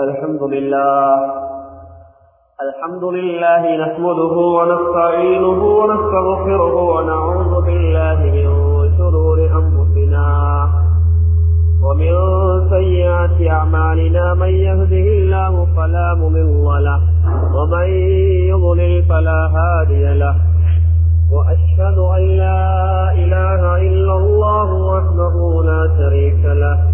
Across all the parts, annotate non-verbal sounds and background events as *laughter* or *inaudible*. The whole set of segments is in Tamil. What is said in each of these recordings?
الحمد لله. الحمد لله نحمده ونستعينه ونستغفره ونعوذ بالله من شرور أنفسنا ومن سيئات أعمالنا. من يهده الله فلا مضل له ومن يضلل فلا هادي له. وأشهد أن لا إله إلا الله وحده لا شريك له.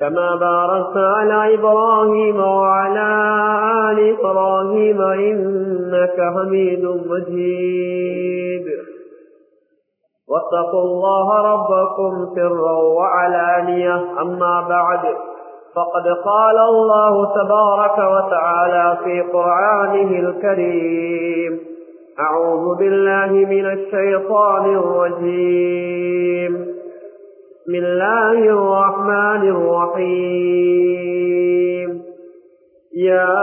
كما باركت على إبراهيم وعلى آل إبراهيم إنك حميد مجيد. واتقوا الله ربكم سرا وعلانية. أما بعد فقد قال الله تبارك وتعالى في قرآنه الكريم أعوذ بالله من الشيطان الرجيم. بسم الله الرحمن الرحيم يا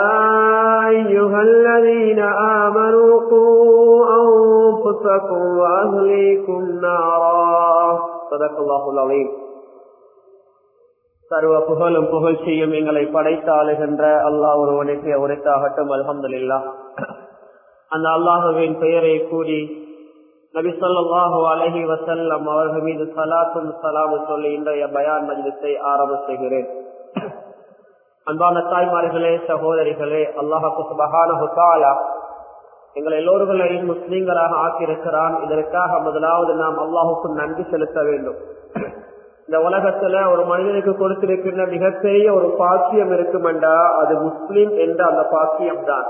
أيها الذين آمنوا قوا أنفسكم وأهليكم نارا صدق الله العظيم சர்வ புகழும் புகழ்ச்சியும் எங்களை படைத்தாளுகின்ற அல்லாஹ் ஒருவனுக்கு உரைத்தாகட்டும் அலமதுல்லா அந்த அல்லாஹுவின் பெயரை கூறி நபி சொல்லாஹு அலஹி வசல்லம் அவர்கள் மீது சலாத்தும் சலாமும் சொல்லி இன்றைய பயான் மஜிலத்தை ஆரம்ப செய்கிறேன். அன்பான தாய்மார்களே சகோதரிகளே அல்லாஹு சுபகான எங்கள் எல்லோர்களையும் முஸ்லீம்களாக ஆக்கியிருக்கிறான். இதற்காக முதலாவது நாம் அல்லாஹுக்கு நன்றி செலுத்த வேண்டும். இந்த உலகத்துல ஒரு மனிதனுக்கு கொடுத்திருக்கின்ற மிகப்பெரிய ஒரு பாக்கியம் இருக்குமெண்டா? அது முஸ்லீம் என்ற அந்த பாக்கியம் தான்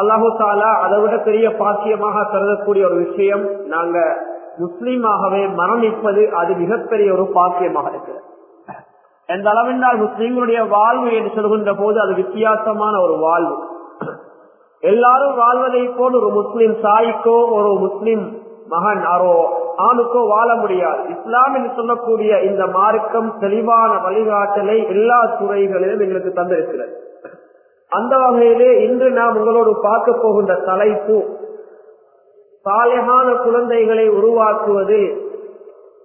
அல்லாஹு தாலா அதை விட பெரிய பாக்கியமாக கருதக்கூடிய ஒரு விஷயம் நாங்க முஸ்லீமாகவே மரணிப்பது அது மிகப்பெரிய ஒரு பாக்கியமாக இருக்கு எந்த அளவென்றால் முஸ்லீம்களுடைய வாழ்வு என்று சொல்கின்ற போது அது வித்தியாசமான ஒரு வாழ்வு. எல்லாரும் வாழ்வதை போல் ஒரு முஸ்லிம் சாய்க்கோ ஒரு முஸ்லிம் மகன் அரோ ஆணுக்கோ வாழ முடியாது. இஸ்லாம் என்று சொல்லக்கூடிய இந்த மார்க்கம் தெளிவான வழிகாட்டலை எல்லா துறைகளிலும் எங்களுக்கு தந்திருக்கிறது. அந்த வகையிலே இன்று நாம் உங்களோடு பார்க்க போகின்ற தலைப்பு சாலையான குழந்தைகளை உருவாக்குவது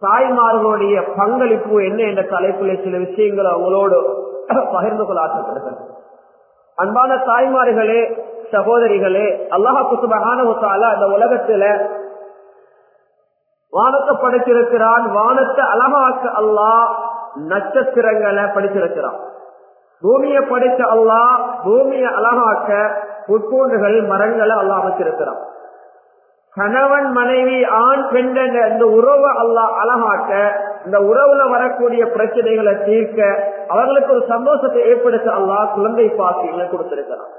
தாய்மார்களுடைய பங்களிப்பு என்ன என்ற தலைப்பிலே சில விஷயங்களை அவங்களோடு பகிர்ந்து கொள்ள ஆசைப்படுகிறது அன்பான தாய்மார்களே சகோதரிகளே அல்லாஹா குசுபகான அந்த உலகத்துல வானத்தை படைத்திருக்கிறான் வானத்தை அழகாக்க அல்லாஹ் நட்சத்திரங்களை படித்திருக்கிறான். பூமியை படைத்த அல்லா பூமியை அழகாக்க உட்கூண்டுகள் மரங்களை அல்லா அமைச்சிருக்கிறான் கணவன் மனைவி ஆண் பெண் இந்த உறவை அல்லா அழகாக்க இந்த உறவுல வரக்கூடிய பிரச்சனைகளை தீர்க்க அவர்களுக்கு ஒரு சந்தோஷத்தை ஏற்படுத்த அல்லா குழந்தை பாசிகளை கொடுத்திருக்கிறான்.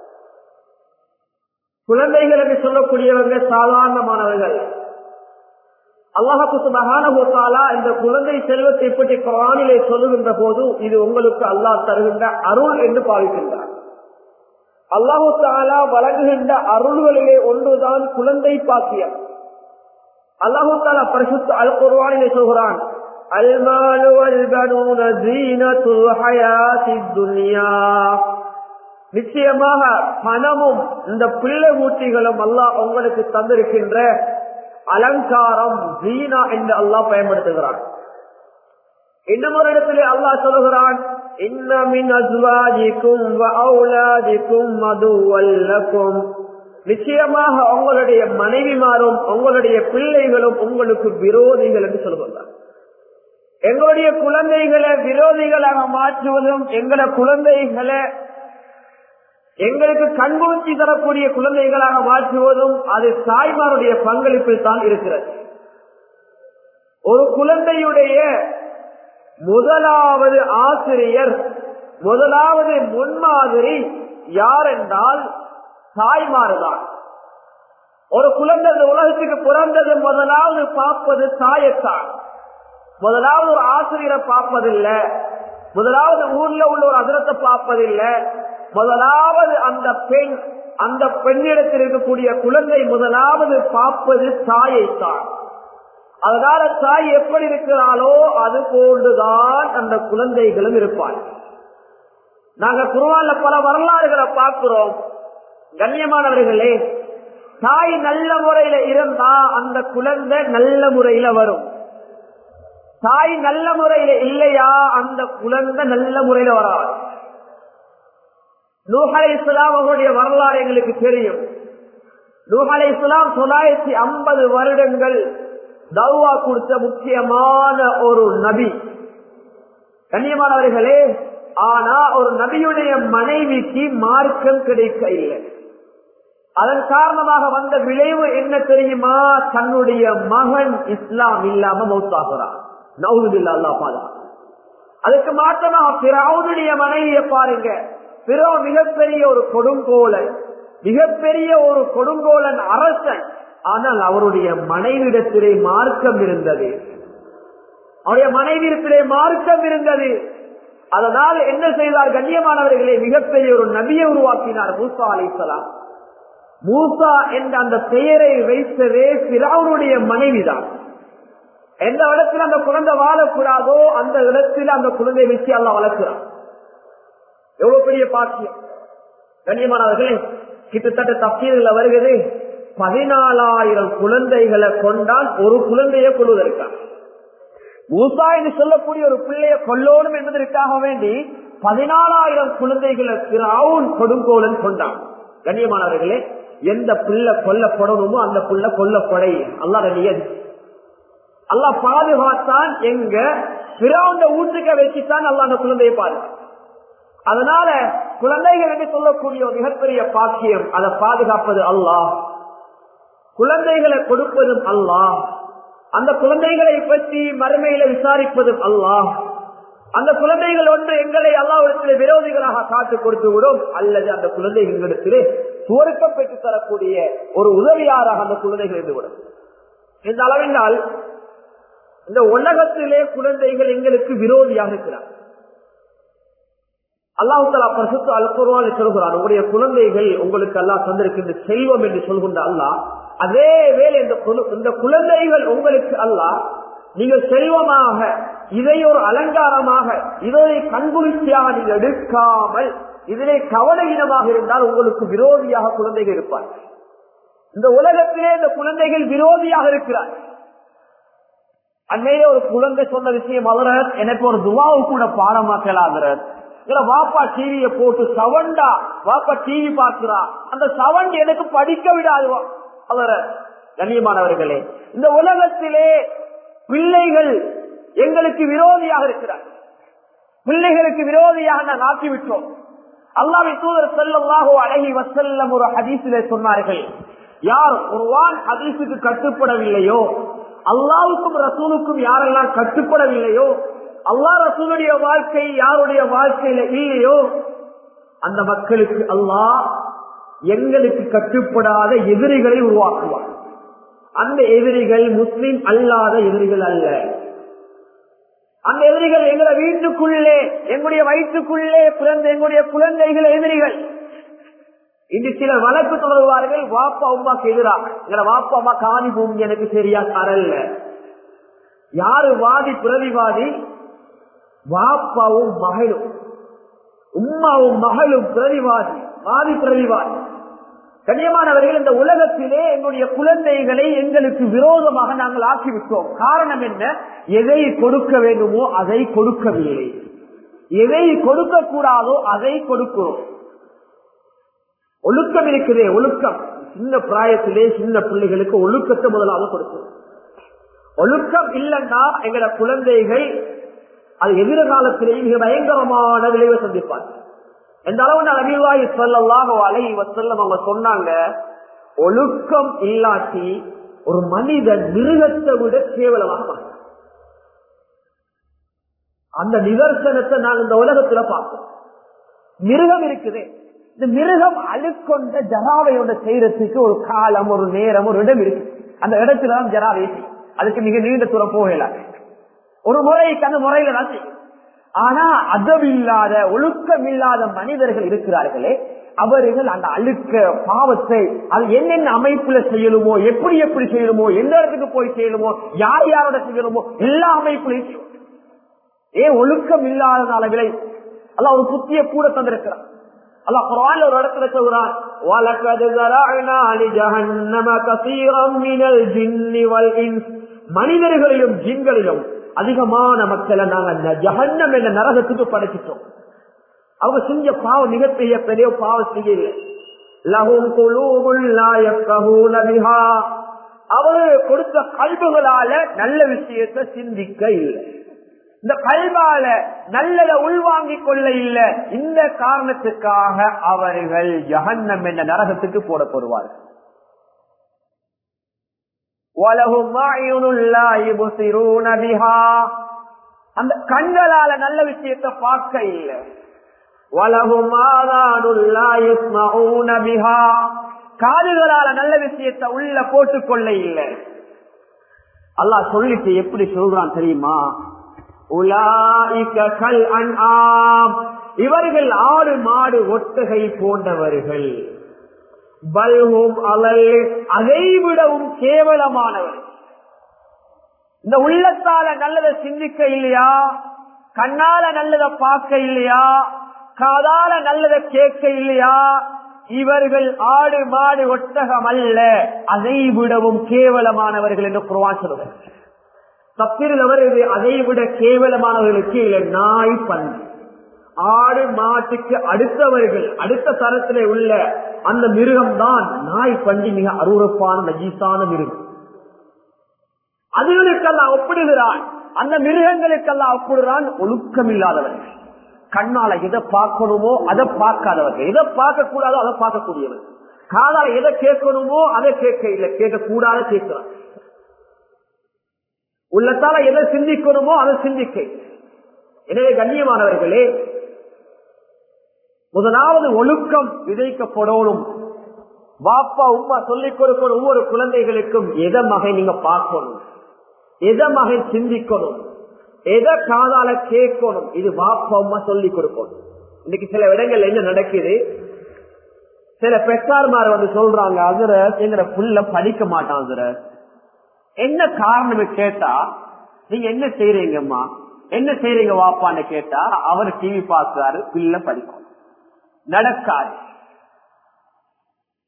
குழந்தைகள் என்று சொல்லக்கூடியவங்க சாதாரணமானவர்கள். அல்லாஹாலா இந்த குழந்தை செல்வத்தை பற்றி குரானிலே சொல்லுகின்ற போது இது உங்களுக்கு அல்லாஹ் தருகின்ற அருள் என்று பாவிக்கின்றார். அல்லாஹு தாலா வழங்குகின்ற அருள்களிலே ஒன்றுதான் குழந்தை பாக்கியம். அல்லாஹு தாலா பரிசுத்த அல் குர்வானிலே சொல்கிறான் நிச்சயமாக பணமும் இந்த பிள்ளை ஊட்டிகளும் அல்லாஹ் உங்களுக்கு தந்திருக்கின்ற அலங்காரம் வீணா என்று அல்லாஹ் பயன்படுத்துகிறான். இன்னும் ஒரு இடத்திலே அல்லாஹ் சொல்லுகிறான் நிச்சயமாக உங்களுடைய மனைவிமாரும் உங்களுடைய பிள்ளைகளும் உங்களுக்கு விரோதிகள் என்று சொல்லுகிறார் எங்களுடைய குழந்தைகளை விரோதிகளாக மாற்றுவதும் எங்களை குழந்தைகளை எங்களுக்கு கண்குளிர்ச்சி தரக்கூடிய குழந்தைகளாக மாற்றுவதும் அது தாய்மாருடைய பங்களிப்பில் தான் இருக்கிறது. ஒரு குழந்தையுடைய முதலாவது ஆசிரியர் முதலாவது முன்மாதிரி யார் என்றால் தாய்மாறுதான் ஒரு குழந்தை உலகத்துக்கு பிறந்தது முதலாவது பார்ப்பது தாயத்தான். முதலாவது ஒரு ஆசிரியரை பார்ப்பதில்லை முதலாவது ஊர்ல உள்ள ஒரு அதிரத்தை பார்ப்பதில்லை முதலாவது அந்த பெண் அந்த பெண்ணிடத்தில் இருக்கக்கூடிய குழந்தை முதலாவது பார்ப்பது தாயை தான் அதனால தாய் எப்படி இருக்கிறாளோ அது போன்றுதான் அந்த குழந்தைகளும் இருப்பாள் நாங்க குருவான்ல பல வரலாறுகளை பார்க்கிறோம். கண்ணியமானவர்களே தாய் நல்ல முறையில இருந்தா அந்த குழந்தை நல்ல முறையில வரும். தாய் நல்ல முறையில இல்லையா அந்த குழந்தை நல்ல முறையில வராது. நூஹலை இஸ்லாம் அவருடைய வரலாறு எங்களுக்கு தெரியும். நூஹலை இஸ்லாம் தொள்ளாயிரத்தி ஐம்பது வருடங்கள் தௌவா கொடுத்த முக்கியமான ஒரு நபி. கண்ணியமானவர்களே ஆனா ஒரு நபியுடைய மனைவிக்கு மார்க்கம் கிடைக்க இல்லை அதன் காரணமாக வந்த விளைவு என்ன தெரியுமா? தன்னுடைய மகன் இஸ்லாம் இல்லாம மௌத்தாகிறான். நவுதில்ல பாதா அதுக்கு மாற்றமாக பிறவுடைய மனைவியை பாருங்க. பிற மிகப்பெரிய ஒரு கொடுங்கோலன் மிகப்பெரிய ஒரு கொடுங்கோலன் அரசன். ஆனால் அவருடைய மனைவிடத்திலே மார்க்கம் இருந்தது. அவருடைய மனைவிடத்திலே மார்க்கம் இருந்தது. அதனால் என்ன செய்தார்? கண்ணியமானவர்களே மிகப்பெரிய ஒரு நபியை உருவாக்கினார் மூசா அலிசலாம் மூசா என்ற அந்த பெயரை வைத்ததே பிறவுடைய மனைவிதான். எந்த இடத்துல அந்த குழந்தை வாழக்கூடாதோ அந்த இடத்துல அந்த குழந்தை வச்சு அல்ல வளர்க்கிறான். எவ்வளவு பெரிய பாக்கியம்? கண்ணியமானவர்களே கிட்டத்தட்ட தப்பீர்கள் வருகிறது. பதினாலாயிரம் குழந்தைகளை கொண்டால் ஒரு குழந்தையை கொள்வதற்காக. மூசா என்று சொல்லக்கூடிய ஒரு பிள்ளையை கொல்லோடும் என்பதற்காக வேண்டி பதினாலாயிரம் குழந்தைகளை திராவும் கொடுங்கோலன் கொண்டான். கண்ணியமானவர்களே எந்த பிள்ளை கொல்லப்படணுமோ அந்த பிள்ளை கொல்லப்படை. அல்லா நியதி அல்லா பாதுகாத்தான் எங்க பிறந்த வீட்டுக்க வச்சுத்தான் அல்லா அந்த குழந்தையை பாரு அதனால குழந்தைகள் என்று சொல்லக்கூடிய ஒரு மிகப்பெரிய பாக்கியம் அதை பாதுகாப்பது அல்லாஹ். குழந்தைகளை கொடுப்பதும் அல்லாஹ். அந்த குழந்தைகளை பற்றி மறுமையில விசாரிப்பதும் அல்லாஹ். அந்த குழந்தைகள் ஒன்று எங்களை அல்லாவிடத்தில் விரோதிகளாக காத்து கொடுத்துவிடும் அல்லது அந்த குழந்தைகளிடத்திலே எங்களிடத்திலே சுவருக்கம் பெற்று தரக்கூடிய ஒரு உதவியாராக அந்த குழந்தைகள் இருந்துவிடும் இந்த அளவினால் இந்த உலகத்திலே குழந்தைகள் எங்களுக்கு விரோதியாக இருக்கிறார் அல்லாஹாலா பரிசுத்து அல்பருவான் சொல்கிறான் உங்களுடைய குழந்தைகள் உங்களுக்கு அல்லாஹ் தந்திருக்கின்ற செல்வம் என்று சொல்கின்ற அல்லாஹ் அதே வேலை இந்த குழந்தைகள் உங்களுக்கு அல்லா நீங்கள் செல்வமாக இதை ஒரு அலங்காரமாக இதை கண்குளிர்ச்சியாக நீங்கள் எடுக்காமல் இதிலே கவலையினமாக இருந்தால் உங்களுக்கு விரோதியாக குழந்தைகள் இருப்பார். இந்த உலகத்திலே இந்த குழந்தைகள் விரோதியாக இருக்கிறார். அன்னையிலே ஒரு குழந்தை சொன்ன விஷயம் அவர் எனக்கு ஒரு துவாவு கூட பாடமாக்கலாகிறார் வாப்பா டிவிய போட்டு சவண்டா வாப்பா டிவி பார்க்கிறா. அந்த சவண்ட் எனக்கு படிக்க விடாது அவர கண்ணியமானவர்களே இந்த உலகத்திலே பிள்ளைகள் எங்களுக்கு விரோதியாக இருக்கிறார். பிள்ளைகளுக்கு விரோதியாக நான் ஆக்கிவிட்டோம். அல்லாவை தூதர் செல்லவாகோ அழகி வசல்லம் ஒரு ஹதீசிலே சொன்னார்கள் யார் ஒருவான் ஹதீசுக்கு கட்டுப்படவில்லையோ அல்லாவுக்கும் ரசூலுக்கும் யாரெல்லாம் கட்டுப்படவில்லையோ அல்லா ரசூலுடைய வாழ்க்கை யாருடைய வாழ்க்கையில இல்லையோ அந்த மக்களுக்கு அல்லாஹ் எங்களுக்கு கட்டுப்படாத எதிரிகளை உருவாக்குவார். அந்த எதிரிகள் முஸ்லிம் அல்லாத எதிரிகள் அல்ல. அந்த எதிரிகள் எங்களை வீட்டுக்குள்ளே எங்களுடைய வயிற்றுக்குள்ளே பிறந்த எங்களுடைய குழந்தைகள் எதிரிகள். இன்று சில வழக்கு தொடர்வார்கள் வாப்பா அம்மாக்கு எதிராக. எங்களை வாப்பா அம்மா காணி பூமி எனக்கு சரியா தரல யாரு வாதி பிரதிவாதி? வாப்பாவும் மகளும் உம்மாவும் மகளும் பிரதிவாதி வாதி பிரதிவாதி. கண்ணியமானவர்கள் இந்த உலகத்திலே எங்களுடைய குழந்தைகளை எங்களுக்கு விரோதமாக நாங்கள் ஆக்கிவிட்டோம். காரணம் என்ன? எதை கொடுக்க வேண்டுமோ அதை கொடுக்கவில்லை. எதை கொடுக்க கூடாதோ அதை கொடுக்கிறோம். ஒழுக்கம் இருக்கிறதே ஒழுக்கம். சின்ன பிராயத்திலே சின்ன பிள்ளைகளுக்கு ஒழுக்கத்தை முதலாக கொடுக்கும் ஒழுக்கம் இல்லைன்னா எங்களோட குழந்தைகள் அது எதிர்காலத்திலேயே மிக பயங்கரமான விளைவை சந்திப்பார். எந்த அளவு நபிவாய் சொல்லலாக அலை வசல்லம் அவங்க சொன்னாங்க ஒழுக்கம் இல்லாட்டி ஒரு மனிதன் மிருகத்தை விட கேவலமாக அந்த நிதர்சனத்தை நாங்கள் இந்த உலகத்துல பார்ப்போம். மிருகம் இருக்குது. இந்த மிருகம் அழுக்கொண்ட ஜராவையோட செய்யறதுக்கு ஒரு காலம் ஒரு நேரம் ஒரு இடம் இருக்கு அந்த இடத்துல தான் ஜராவை அதுக்கு மிக நீண்ட தூரம் போகல. ஒரு முறைக்கு அந்த முறையில நன்றி. ஆனா அதவில்லாத ஒழுக்கம் இல்லாத மனிதர்கள் இருக்கிறார்களே அவர்கள் அந்த அழுக்க பாவத்தை அது என்னென்ன அமைப்புல செய்யணுமோ எப்படி எப்படி செய்யணுமோ எந்த இடத்துக்கு போய் செய்யணுமோ யார் யாரோட செய்யணுமோ எல்லா அமைப்புலையும் ஏன் ஒழுக்கம் இல்லாத விலை. அல்ல ஒரு புத்திய கூட தந்திருக்கிறார் அல்ல குரான் ஒரு இடத்துல சொல்றான் வலகத் ஸரஅனா லிஜஹன்னம கஸீரம் மினல் ஜின்னி வல் மனிதர்களிலும் ஜின்களிலும் அதிகமான மக்களை நாங்க அந்த ஜஹன்னம் என்ற நரகத்துக்கு படைச்சிட்டோம். அவங்க செஞ்ச பாவம் மிகப்பெரிய பெரிய பாவம் செய்யல லஹும் குலூபுல் அவர்கள் கொடுத்த கல்புகளால நல்ல விஷயத்தை சிந்திக்க இல்லை. இந்த கல்வால நல்லத உள்வாங்கிக் கொள்ள இல்லை. இந்த காரணத்துக்காக அவர்கள் ஜஹன்னம் என்ற நரகத்துக்கு போடப்படுவார்கள். அந்த கண்களால நல்ல விஷயத்தை பார்க்க இல்ல. காதுகளால நல்ல விஷயத்தை உள்ள போட்டுக்கொள்ள இல்லை. அல்லா சொல்லிட்டு எப்படி சொல்றான் தெரியுமா? இவர்கள் ஆடு மாடு ஒட்டுகை போன்றவர்கள். பல்ஹும் அலல் அதைவிடவும் கேவலமானவர். இந்த உள்ளத்தால நல்லதை சிந்திக்க இல்லையா? கண்ணால நல்லதை பார்க்க இல்லையா? காதால நல்லதை கேட்க இல்லையா? இவர்கள் ஆடு மாடு ஒட்டகம் அல்ல அதை விடவும் கேவலமானவர்கள் என்று குருவான் சொல்லுவார் தப்பிரில் இது அதை விட கேவலமானவர்களுக்கு நாய் பன்றி ஆடு மாட்டுக்கு அடுத்தவர்கள் அடுத்த தரத்திலே உள்ள அந்த மிருகம் தான் நாய் பண்டி மிக அருவறுப்பான நஜீசான மிருகம். அதுகளுக்கெல்லாம் ஒப்பிடுகிறான் அந்த மிருகங்களுக்கெல்லாம் ஒப்பிடுறான் ஒழுக்கம் இல்லாதவர்கள் கண்ணால எதை பார்க்கணுமோ அதை பார்க்காதவர்கள். எதை பார்க்க கூடாதோ அதை பார்க்கக்கூடியவர் காதால எதை கேட்கணுமோ அதை கேட்க இல்லை. கேட்கக்கூடாத கேட்கிறான். உள்ளத்தால எதை சிந்திக்கணுமோ அதை சிந்திக்க எனவே கண்ணியமானவர்களே முதலாவது ஒழுக்கம் விதைக்கப்படணும். வாப்பா உமா சொல்லிக் கொடுக்கணும் ஒவ்வொரு குழந்தைகளுக்கும் எதை மகை நீங்க பார்க்கணும்? எதை மகை சிந்திக்கணும்? எதை காதால கேட்கணும்? இது வாப்பா உமா சொல்லிக் கொடுக்கணும். இன்னைக்கு சில இடங்கள்ல என்ன நடக்குது? சில பெற்றார்மார் வந்து சொல்றாங்க அதுர எங்கிற புள்ள படிக்க மாட்டான் அதுர என்ன காரணம் கேட்டா நீங்க என்ன செய்யறீங்கம்மா என்ன செய்யறீங்க வாப்பான்னு கேட்டா அவர் டிவி பார்க்கிறாரு பிள்ளை படிக்கும். நடக்காது.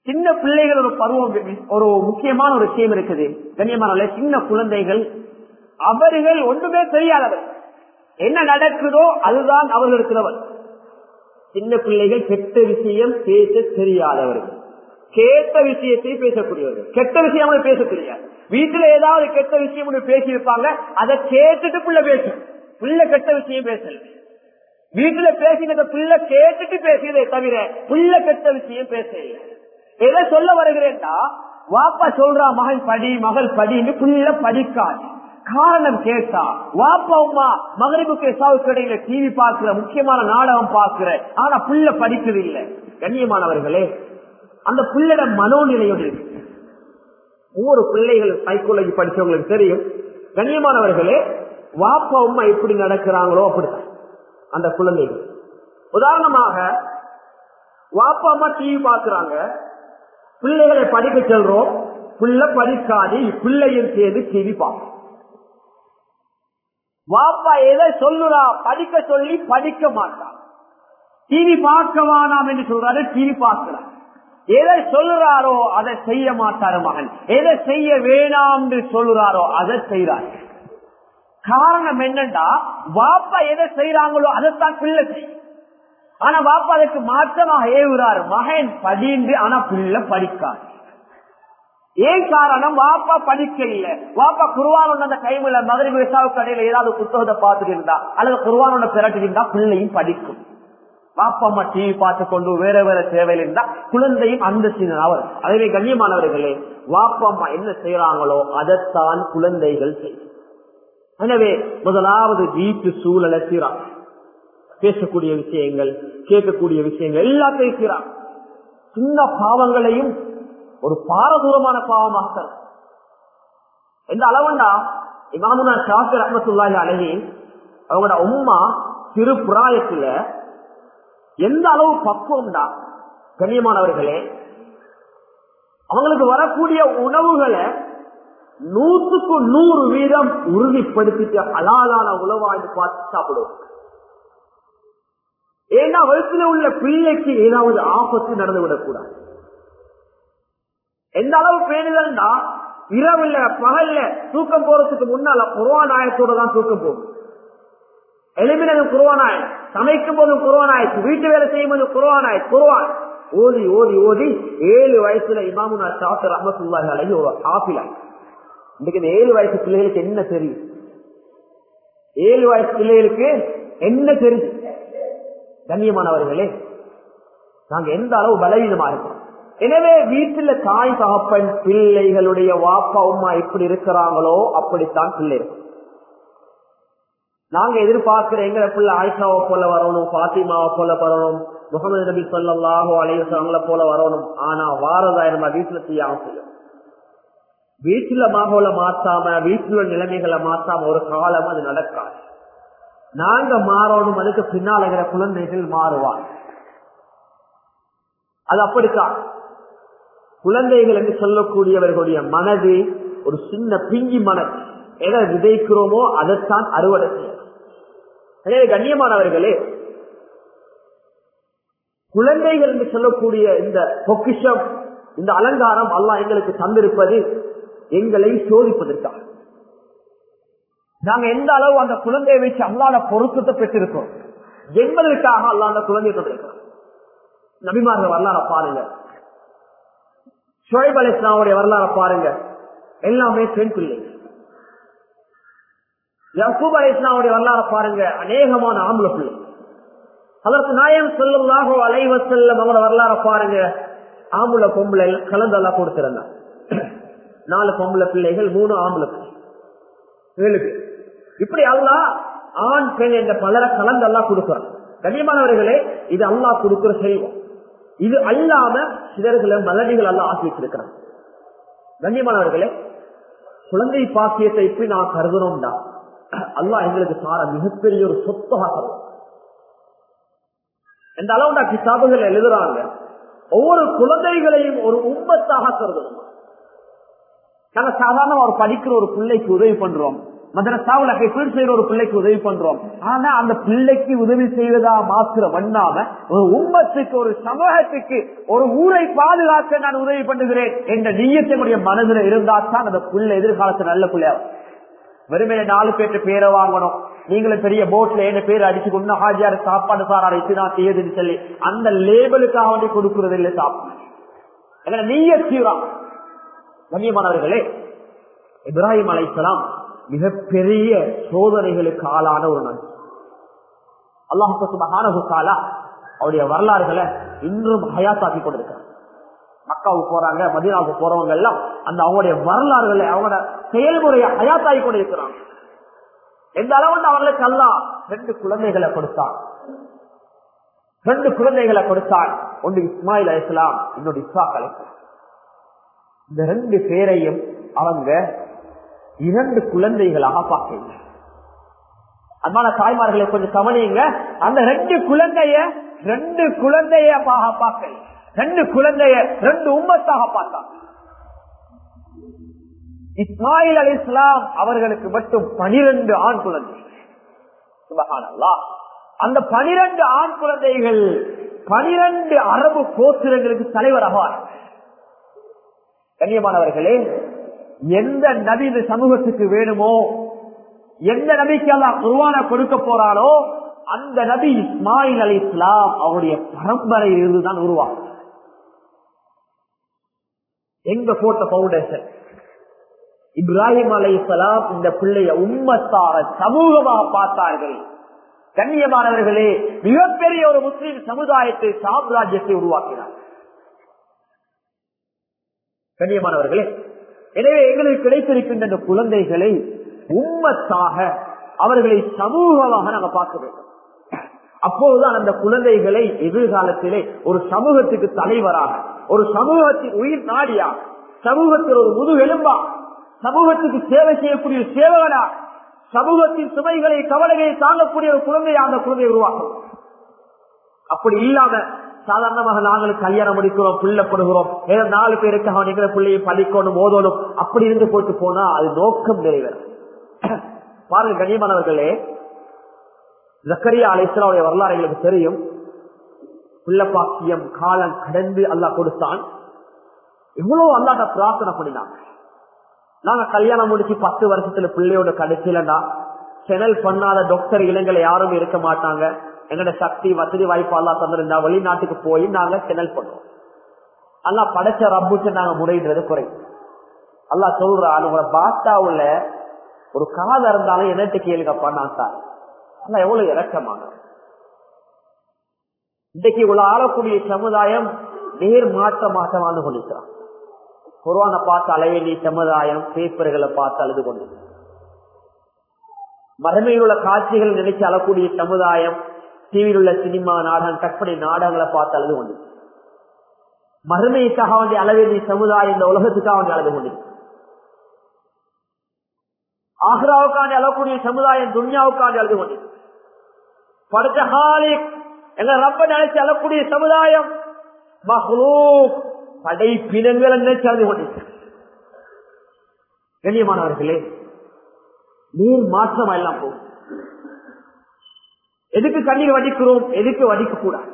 சின்ன பிள்ளைகள் ஒரு பருவம் ஒரு முக்கியமான ஒரு விஷயம் இருக்குது. கண்ணியமான சின்ன குழந்தைகள் அவர்கள் ஒன்றுமே தெரியாதவர் என்ன நடக்குதோ அதுதான் அவர்களுக்கு சின்ன பிள்ளைகள் கெட்ட விஷயம் பேச தெரியாதவர்கள். கேட்ட விஷயத்தை பேசக்கூடியவர்கள். கெட்ட விஷயம் அவங்க பேச தெரியாது வீட்டுல ஏதாவது கெட்ட விஷயம் பேசியிருப்பாங்க அதை கேட்டுட்டு பிள்ளை பேசும். பிள்ளை கெட்ட விஷயம் பேசல. வீட்டுல பேசினத புள்ள கேட்டுட்டு பேசியதே தவிர புள்ள கெட்ட விஷயம் பேசல எதை சொல்ல வருகிறேன்னா வாப்பா சொல்றா மகன் படி மகள் படின்னு புள்ள படிக்காது. காரணம் கேட்டா வாப்பா உமா மகரிபுக்கு சாவுக்கு இடையில டிவி பாக்குற முக்கியமான நாடகம் பாக்குற ஆனா புள்ள படிக்கிறது இல்லை கண்ணியமானவர்களே அந்த புள்ளட மனோநிலையோடு இருக்கு? ஒவ்வொரு பிள்ளைகள் சைக்காலஜி படிச்சவங்களுக்கு தெரியும். கண்ணியமானவர்களே வாப்பா உமா எப்படி நடக்கிறாங்களோ அப்படி அந்த குழந்தைகள் உதாரணமாக வாப்பா அம்மா டிவி பாக்குறாங்க பிள்ளைகளை படிக்க செல்றோம். பிள்ளை படிக்காது பிள்ளையும் சேர்ந்து டிவி பார்ப்போம் வாப்பா எதை சொல்லுறா? படிக்க சொல்லி படிக்க மாட்டான் டிவி பார்க்க வேணாம் என்று சொல்றாரு டிவி பார்க்கலாம் எதை சொல்லுறாரோ அதை செய்ய மாட்டாரு மகன். எதை செய்ய வேணாம் என்று சொல்லுறாரோ அதை செய்யறாரு காரணம் என்னண்டா வாப்பா எதை செய்யறாங்களோ அதைத்தான் பிள்ளை ஆனா வாப்பா அதுக்கு மாற்றமாக ஏவுறாரு மகன் படிந்து ஆனா பிள்ளை படிக்காது. ஏன் காரணம்? வாப்பா படிக்க இல்ல வாப்பா குருவானோட அந்த கைமுல மதுரை விவசாய கடையில ஏதாவது புத்தகத்தை பார்த்துட்டு இருந்தா அல்லது குருவானோட பிறட்டு இருந்தா பிள்ளையும் படிக்கும். வாப்பா அம்மா டிவி பார்த்து கொண்டு வேற வேற தேவையில் இருந்தா குழந்தையும் அந்த அவர் அதுவே கண்ணியமானவர்களே வாப்பா அம்மா என்ன செய்யறாங்களோ அதைத்தான் குழந்தைகள் செய்யும். எனவே முதலாவது வீட்டு சூழலை சீரா. பேசக்கூடிய விஷயங்கள் கேட்கக்கூடிய விஷயங்கள் எல்லாத்தையும் சீரான் சின்ன பாவங்களையும் ஒரு பாரதூரமான பாவமாக எந்த அளவுண்டா? இமாமுனா ஷாஃபி ரஹமத்துல்லாஹி அழகி அவங்களோட உம்மா சிறு பிராயத்துல எந்த அளவு பக்குவம்டா? கண்ணியமானவர்களே அவங்களுக்கு வரக்கூடிய உணவுகளை நூத்துக்கு நூறு வீதம் உறுதிப்படுத்திட்டு அலாலான உணவாய்ந்து பார்த்து சாப்பிடுவோம் ஏன்னா வயிற்றுல உள்ள பிள்ளைக்கு ஏதாவது ஆபத்து நடந்து விடக்கூடாது எந்த அளவு பேணுதல்னா இரவுல பகல்ல தூக்கம் போறதுக்கு முன்னால குருவானாயத்தோட தான் தூக்கம் போகும். எளிமினதும் குருவானாயம் சமைக்கும் போதும் குருவானாயத்து வீட்டு வேலை செய்யும் போது குருவானாய் குருவான் ஓதி ஓதி ஓதி ஏழு வயசுல இமாமுனா சாத்திர அஹமத்துல்லாஹி அலைஹி ஒரு ஆபிலா இன்னைக்கு இந்த ஏழு வயசு பிள்ளைகளுக்கு என்ன தெரியும்? ஏழு வயசு பிள்ளைகளுக்கு என்ன தெரியும்? கண்ணியமானவர்களே நாங்க எந்த அளவு பலவீனமா இருக்கோம்? எனவே வீட்டுல தாய் தகப்பன் பிள்ளைகளுடைய வாப்பா உமா எப்படி இருக்கிறாங்களோ அப்படித்தான் பிள்ளை இருக்கும். நாங்க எதிர்பார்க்கிற எங்களை பிள்ளை ஆயிஷாவை போல வரணும் பாத்திமாவை போல வரணும் முகமது நபி சொல்லாஹோ அலைவசவங்களை போல வரணும். ஆனா வாரதா வீட்டுல செய்யாம செய்யும் வீட்டுல மாகோல மாத்தாம வீட்டுல நிலைமைகளை மாத்தாம ஒரு காலம் அது நடக்காது. நாங்க மாறணும் அதுக்கு பின்னால் இருக்கிற குழந்தைகள் மாறுவார் அது அப்படித்தான். குழந்தைகள் என்று சொல்லக்கூடியவர்களுடைய மனது ஒரு சின்ன பிஞ்சி மனது. எதை விதைக்கிறோமோ அதைத்தான் அறுவடை செய்யும் எனவே கண்ணியமானவர்களே குழந்தைகள் என்று சொல்லக்கூடிய இந்த பொக்கிஷம் இந்த அலங்காரம் அல்லா எங்களுக்கு தந்திருப்பது எங்களை சோதிப்பதற்காக. நாங்க எந்த அளவு அந்த குழந்தையை வச்சு அல்லாத பொருத்தத்தை பெற்றிருக்கோம் என்பதற்காக அல்லா அந்த குழந்தையை தந்திருக்கோம் நபிமார்கள் வரலாற பாருங்க. ஷோய்ப் அலிஸ்லாமுடைய வரலாற பாருங்க. எல்லாமே பெண் பிள்ளை யசூப் அலி இஸ்லாமுடைய வரலாற பாருங்க. அநேகமான ஆம்பளை பிள்ளை. அதற்கு நாயம் செல்லும்லாகோ அலைவ செல்லும் அவங்களோட வரலாற பாருங்க. ஆம்பளை பொம்பளை கலந்தெல்லாம் கொடுத்திருந்தாங்க நாலு பொம்பளை பிள்ளைகள் மூணு ஆம்பளை ஏழு இப்படி அல்லா ஆண் பெண் என்ற பலரை கலந்தெல்லாம் கொடுக்கிறான். கண்ணியமானவர்களே இது அல்லாஹ் கொடுக்கிற செல்வம். இது அல்லாம சிலர்களை மலடிகள் அல்ல ஆக்கி வச்சிருக்கிறான். கண்ணியமானவர்களே குழந்தை பாக்கியத்தை இப்படி நான் கருதுனோம்டா அல்லாஹ் எங்களுக்கு சார மிகப்பெரிய ஒரு சொத்தாக எந்த இந்த அளவுண்டா கிசாபுகள் எழுதுறாங்க ஒவ்வொரு குழந்தைகளையும் ஒரு உம்மத்தாக கருதணும் நாங்க சாதாரண ஒரு படிக்கிற ஒரு பிள்ளைக்கு உதவி பண்றோம். மதரசாவில் ஹெஃபீர் செய்யற ஒரு பிள்ளைக்கு உதவி பண்றோம். ஆனா அந்த பிள்ளைக்கு உதவி செய்வதா மாத்திரம் பண்ணாம ஒரு உம்மத்துக்கு ஒரு சமூகத்துக்கு ஒரு ஊரை பாதுகாக்க நான் உதவி பண்ணுகிறேன் என்ற நீயத்தினுடைய மனதில் இருந்தா தான் அந்த பிள்ளை எதிர்காலத்துல நல்ல பிள்ளையா வெறுமையில நாலு பேர்த்து பேரை வாங்கணும். நீங்களும் பெரிய போட்ல என்ன பேர் அடிச்சு கொண்டு ஹாஜியார் சாப்பாடு சாரா நான் செய்யுதுன்னு சொல்லி அந்த லேபிளுக்காக வேண்டி கொடுக்கறது இல்லை சாப்பாடு. நீயத்தீரம் கண்ணியமானவர்களே இப்ராஹிம் அலைசலாம் மிகப்பெரிய சோதனைகளுக்கு ஆளான ஒரு நாள் அல்லாஹாலா அவருடைய வரலாறுகளை இன்றும் ஹயாத்தாக்கி கொண்டிருக்கிறார் மக்காவுக்கு போறாங்க மதினாவுக்கு போறவங்க எல்லாம் அந்த அவங்களுடைய வரலாறுகளை அவங்களோட செயல்முறையை ஹயாத்தாகி கொண்டிருக்கிறாங்க. எந்த அளவுக்கு அவர்களுக்கு எல்லாம் ரெண்டு குழந்தைகளை கொடுத்தார் ரெண்டு குழந்தைகளை கொடுத்தார் ஒன்று இஸ்மாயில் அலிஸ்லாம் இன்னொரு இஸ்வாக் அலிஸ்லாம் இந்த ரெண்டு பேரையும் அவங்க இரண்டு குழந்தைகளாக பார்க்கல அன்பான தாய்மார்களை கொஞ்சம் கவனிங்க அந்த ரெண்டு குழந்தைய ரெண்டு குழந்தைய பார்க்கல. ரெண்டு குழந்தைய ரெண்டு உம்மத்தாக பார்த்தாங்க. இஸ்மாயில் அலி இஸ்லாம் அவர்களுக்கு மட்டும் பனிரெண்டு ஆண் குழந்தைகள். அந்த பனிரெண்டு ஆண் குழந்தைகள் பனிரெண்டு அரபு கோத்திரங்களுக்கு தலைவராக கண்ணியமானவர்களே எந்த நபி இந்த சமூகத்துக்கு வேணுமோ எந்த நபிக்கு எல்லாம் குருவான கொடுக்க போறாரோ அந்த நபி இஸ்மாயில் அலி இஸ்லாம் அவருடைய பரம்பரையில் இருந்துதான் உருவாகும். எங்க போட்ட பவுண்டேஷன் இப்ராஹிம் அலை இஸ்லாம் இந்த பிள்ளைய உம்மத்தார சமூகமாக பார்த்தார்கள். கண்ணியமானவர்களே மிகப்பெரிய ஒரு முஸ்லிம் சமுதாயத்தை சாம்ராஜ்யத்தை உருவாக்கினார். கண்ணியமானவர்களே எனவே எங்களுக்கு கிடைத்திருக்கின்ற இந்த குழந்தைகளை உம்மத்தாக அவர்களை சமூகமாக நாங்கள் பார்க்க வேண்டும். அப்போதுதான் அந்த குழந்தைகளை எதிர்காலத்திலே ஒரு சமூகத்துக்கு தலைவராக ஒரு சமூகத்தின் உயிர் நாடியாக சமூகத்தில் ஒரு முதுகெலும்பா சமூகத்துக்கு சேவை செய்யக்கூடிய சேவகனா சமூகத்தின் சுமைகளை கவலைகளை தாங்கக்கூடிய ஒரு குழந்தையை அந்த குழந்தையை உருவாக்கும். அப்படி இல்லாம சாதாரணமாக நாங்கள் கல்யாணம் முடிக்கிறோம் பிள்ளைப்படுகிறோம். ஏதோ நாலு பேருக்கு நீங்கள பிள்ளையை பழிக்கணும் ஓதணும் அப்படி இருந்து போட்டு போனா அது நோக்கம் நிறைவேறும். *clears throat* பாருங்க கண்ணியமானவர்களே ஜக்கரியா அலைசலாவுடைய வரலாறு எங்களுக்கு தெரியும். பிள்ளைப்பாக்கியம் காலம் கடந்து அல்லாஹ் கொடுத்தான். எவ்வளவு அல்லாட்ட பிரார்த்தனை பண்ணினாங்க. நாங்க கல்யாணம் முடிச்சு பத்து வருஷத்துல பிள்ளையோட கிடைக்கலன்னா செனல் பண்ணாத டாக்டர் இளங்களை யாரும் இருக்க மாட்டாங்க. எங்களோட சக்தி வசதி வாய்ப்பு அல்லா தந்திருந்தா வெளிநாட்டுக்கு போய் நாங்க செனல் பண்ணுவோம். அல்லா படைச்ச ரப்புக்கு நாங்க முறையிடுறது குறை. அல்லா சொல்றான் உங்களோட உள்ள ஒரு காதை இருந்தாலும் என்னட்டு கேளுங்கப்பா நான் சார் அல்ல எவ்வளவு இறக்கமான. இன்றைக்கு இவ்வளவு ஆளக்கூடிய சமுதாயம் நேர் மாற்றமாக வாழ்ந்து கொண்டிருக்கிறான். கொரோனா பார்த்து அலைவேண்டிய சமுதாயம் பேப்பர்களை பார்த்து அழுது கொண்டு மறுமையில் உள்ள காட்சிகள் நினைச்சு அழக்கூடிய சமுதாயம் டிவியில் உள்ள சினிமா நாடகம் கற்பனை நாடகங்களை பார்த்து அழுது கொண்டு. மறுமைக்காக வேண்டிய அளவேண்டிய சமுதாயம் இந்த உலகத்துக்காக வேண்டிய அழுது கொண்டு. ஆக்ராவுக்காண்டி அழக்கூடிய சமுதாயம் துன்யாவுக்காண்டி அழுது கொண்டு. படுத்த ஹாலிக் எங்க ரப்ப நினைச்சு அழக்கூடிய சமுதாயம் மஹ்லூக் படைப்பினங்கள் நினைச்சு அழுது கொண்டு. கண்ணியமானவர்களே நீர் மாற்றம் எல்லாம் போகும். எதுக்கு கண்ணீர் வடிக்கிறோம்? எதுக்கு வடிக்க கூடாது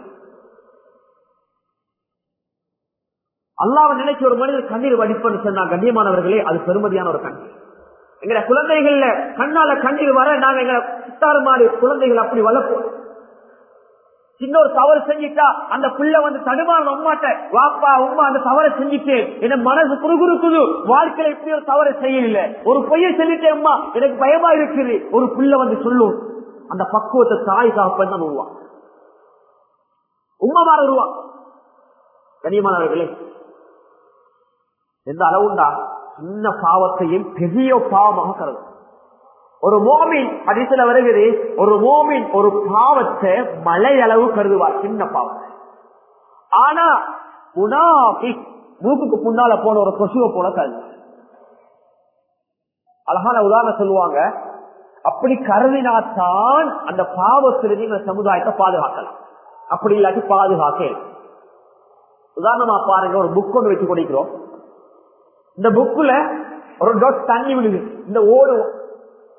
அல்லாவை நினைச்ச ஒரு மனிதர் கண்ணீர் வடிப்பன்னு சொன்னா கண்ணியமானவர்களே அது பெருமதியான ஒரு கண்ணீர் எங்க குழந்தைகள்ல கண்ணால கண்ணீர் வர நாங்க எங்க சித்தாறு மாதிரி குழந்தைகள் அப்படி வளர்ப்போம். சின்ன ஒரு தவறு செஞ்சிட்டா அந்த புள்ள வந்து தடுமாறும் அம்மாட்ட வாப்பா உமா அந்த தவறை செஞ்சுட்டேன் என்ன மனசு குறுகுறுக்குது வாழ்க்கையில இப்படி ஒரு தவறை செய்யல ஒரு பொய்ய சொல்லிட்டேன் அம்மா எனக்கு பயமா இருக்குது ஒரு புள்ள வந்து சொல்லும் அந்த பக்குவத்தை தாய் காப்பன் தான் உருவா உமா மாற உருவா கனியமானவர்களே எந்த அளவுண்டா சின்ன பாவத்தையும் பெரிய பாவமாக கருது ஒரு மோமின் அதிசல வருகிறது ஒரு மோமின் ஒரு பாவத்தை மலை அளவு கருதுவார் சின்ன பாவம் ஆனா உணாபி மூக்குக்கு முன்னால போன ஒரு கொசுவை போல கருது அழகான உதாரணம் சொல்லுவாங்க அப்படி கருதினாத்தான் அந்த பாவத்திலிருந்து இந்த சமுதாயத்தை பாதுகாக்கலாம். அப்படி இல்லாட்டி பாதுகாக்க உதாரணமா பாருங்க ஒரு புக் ஒன்று வச்சு கொடுக்கிறோம் இந்த புக்குல ஒரு டொட் தண்ணி விழுது. இந்த ஓடு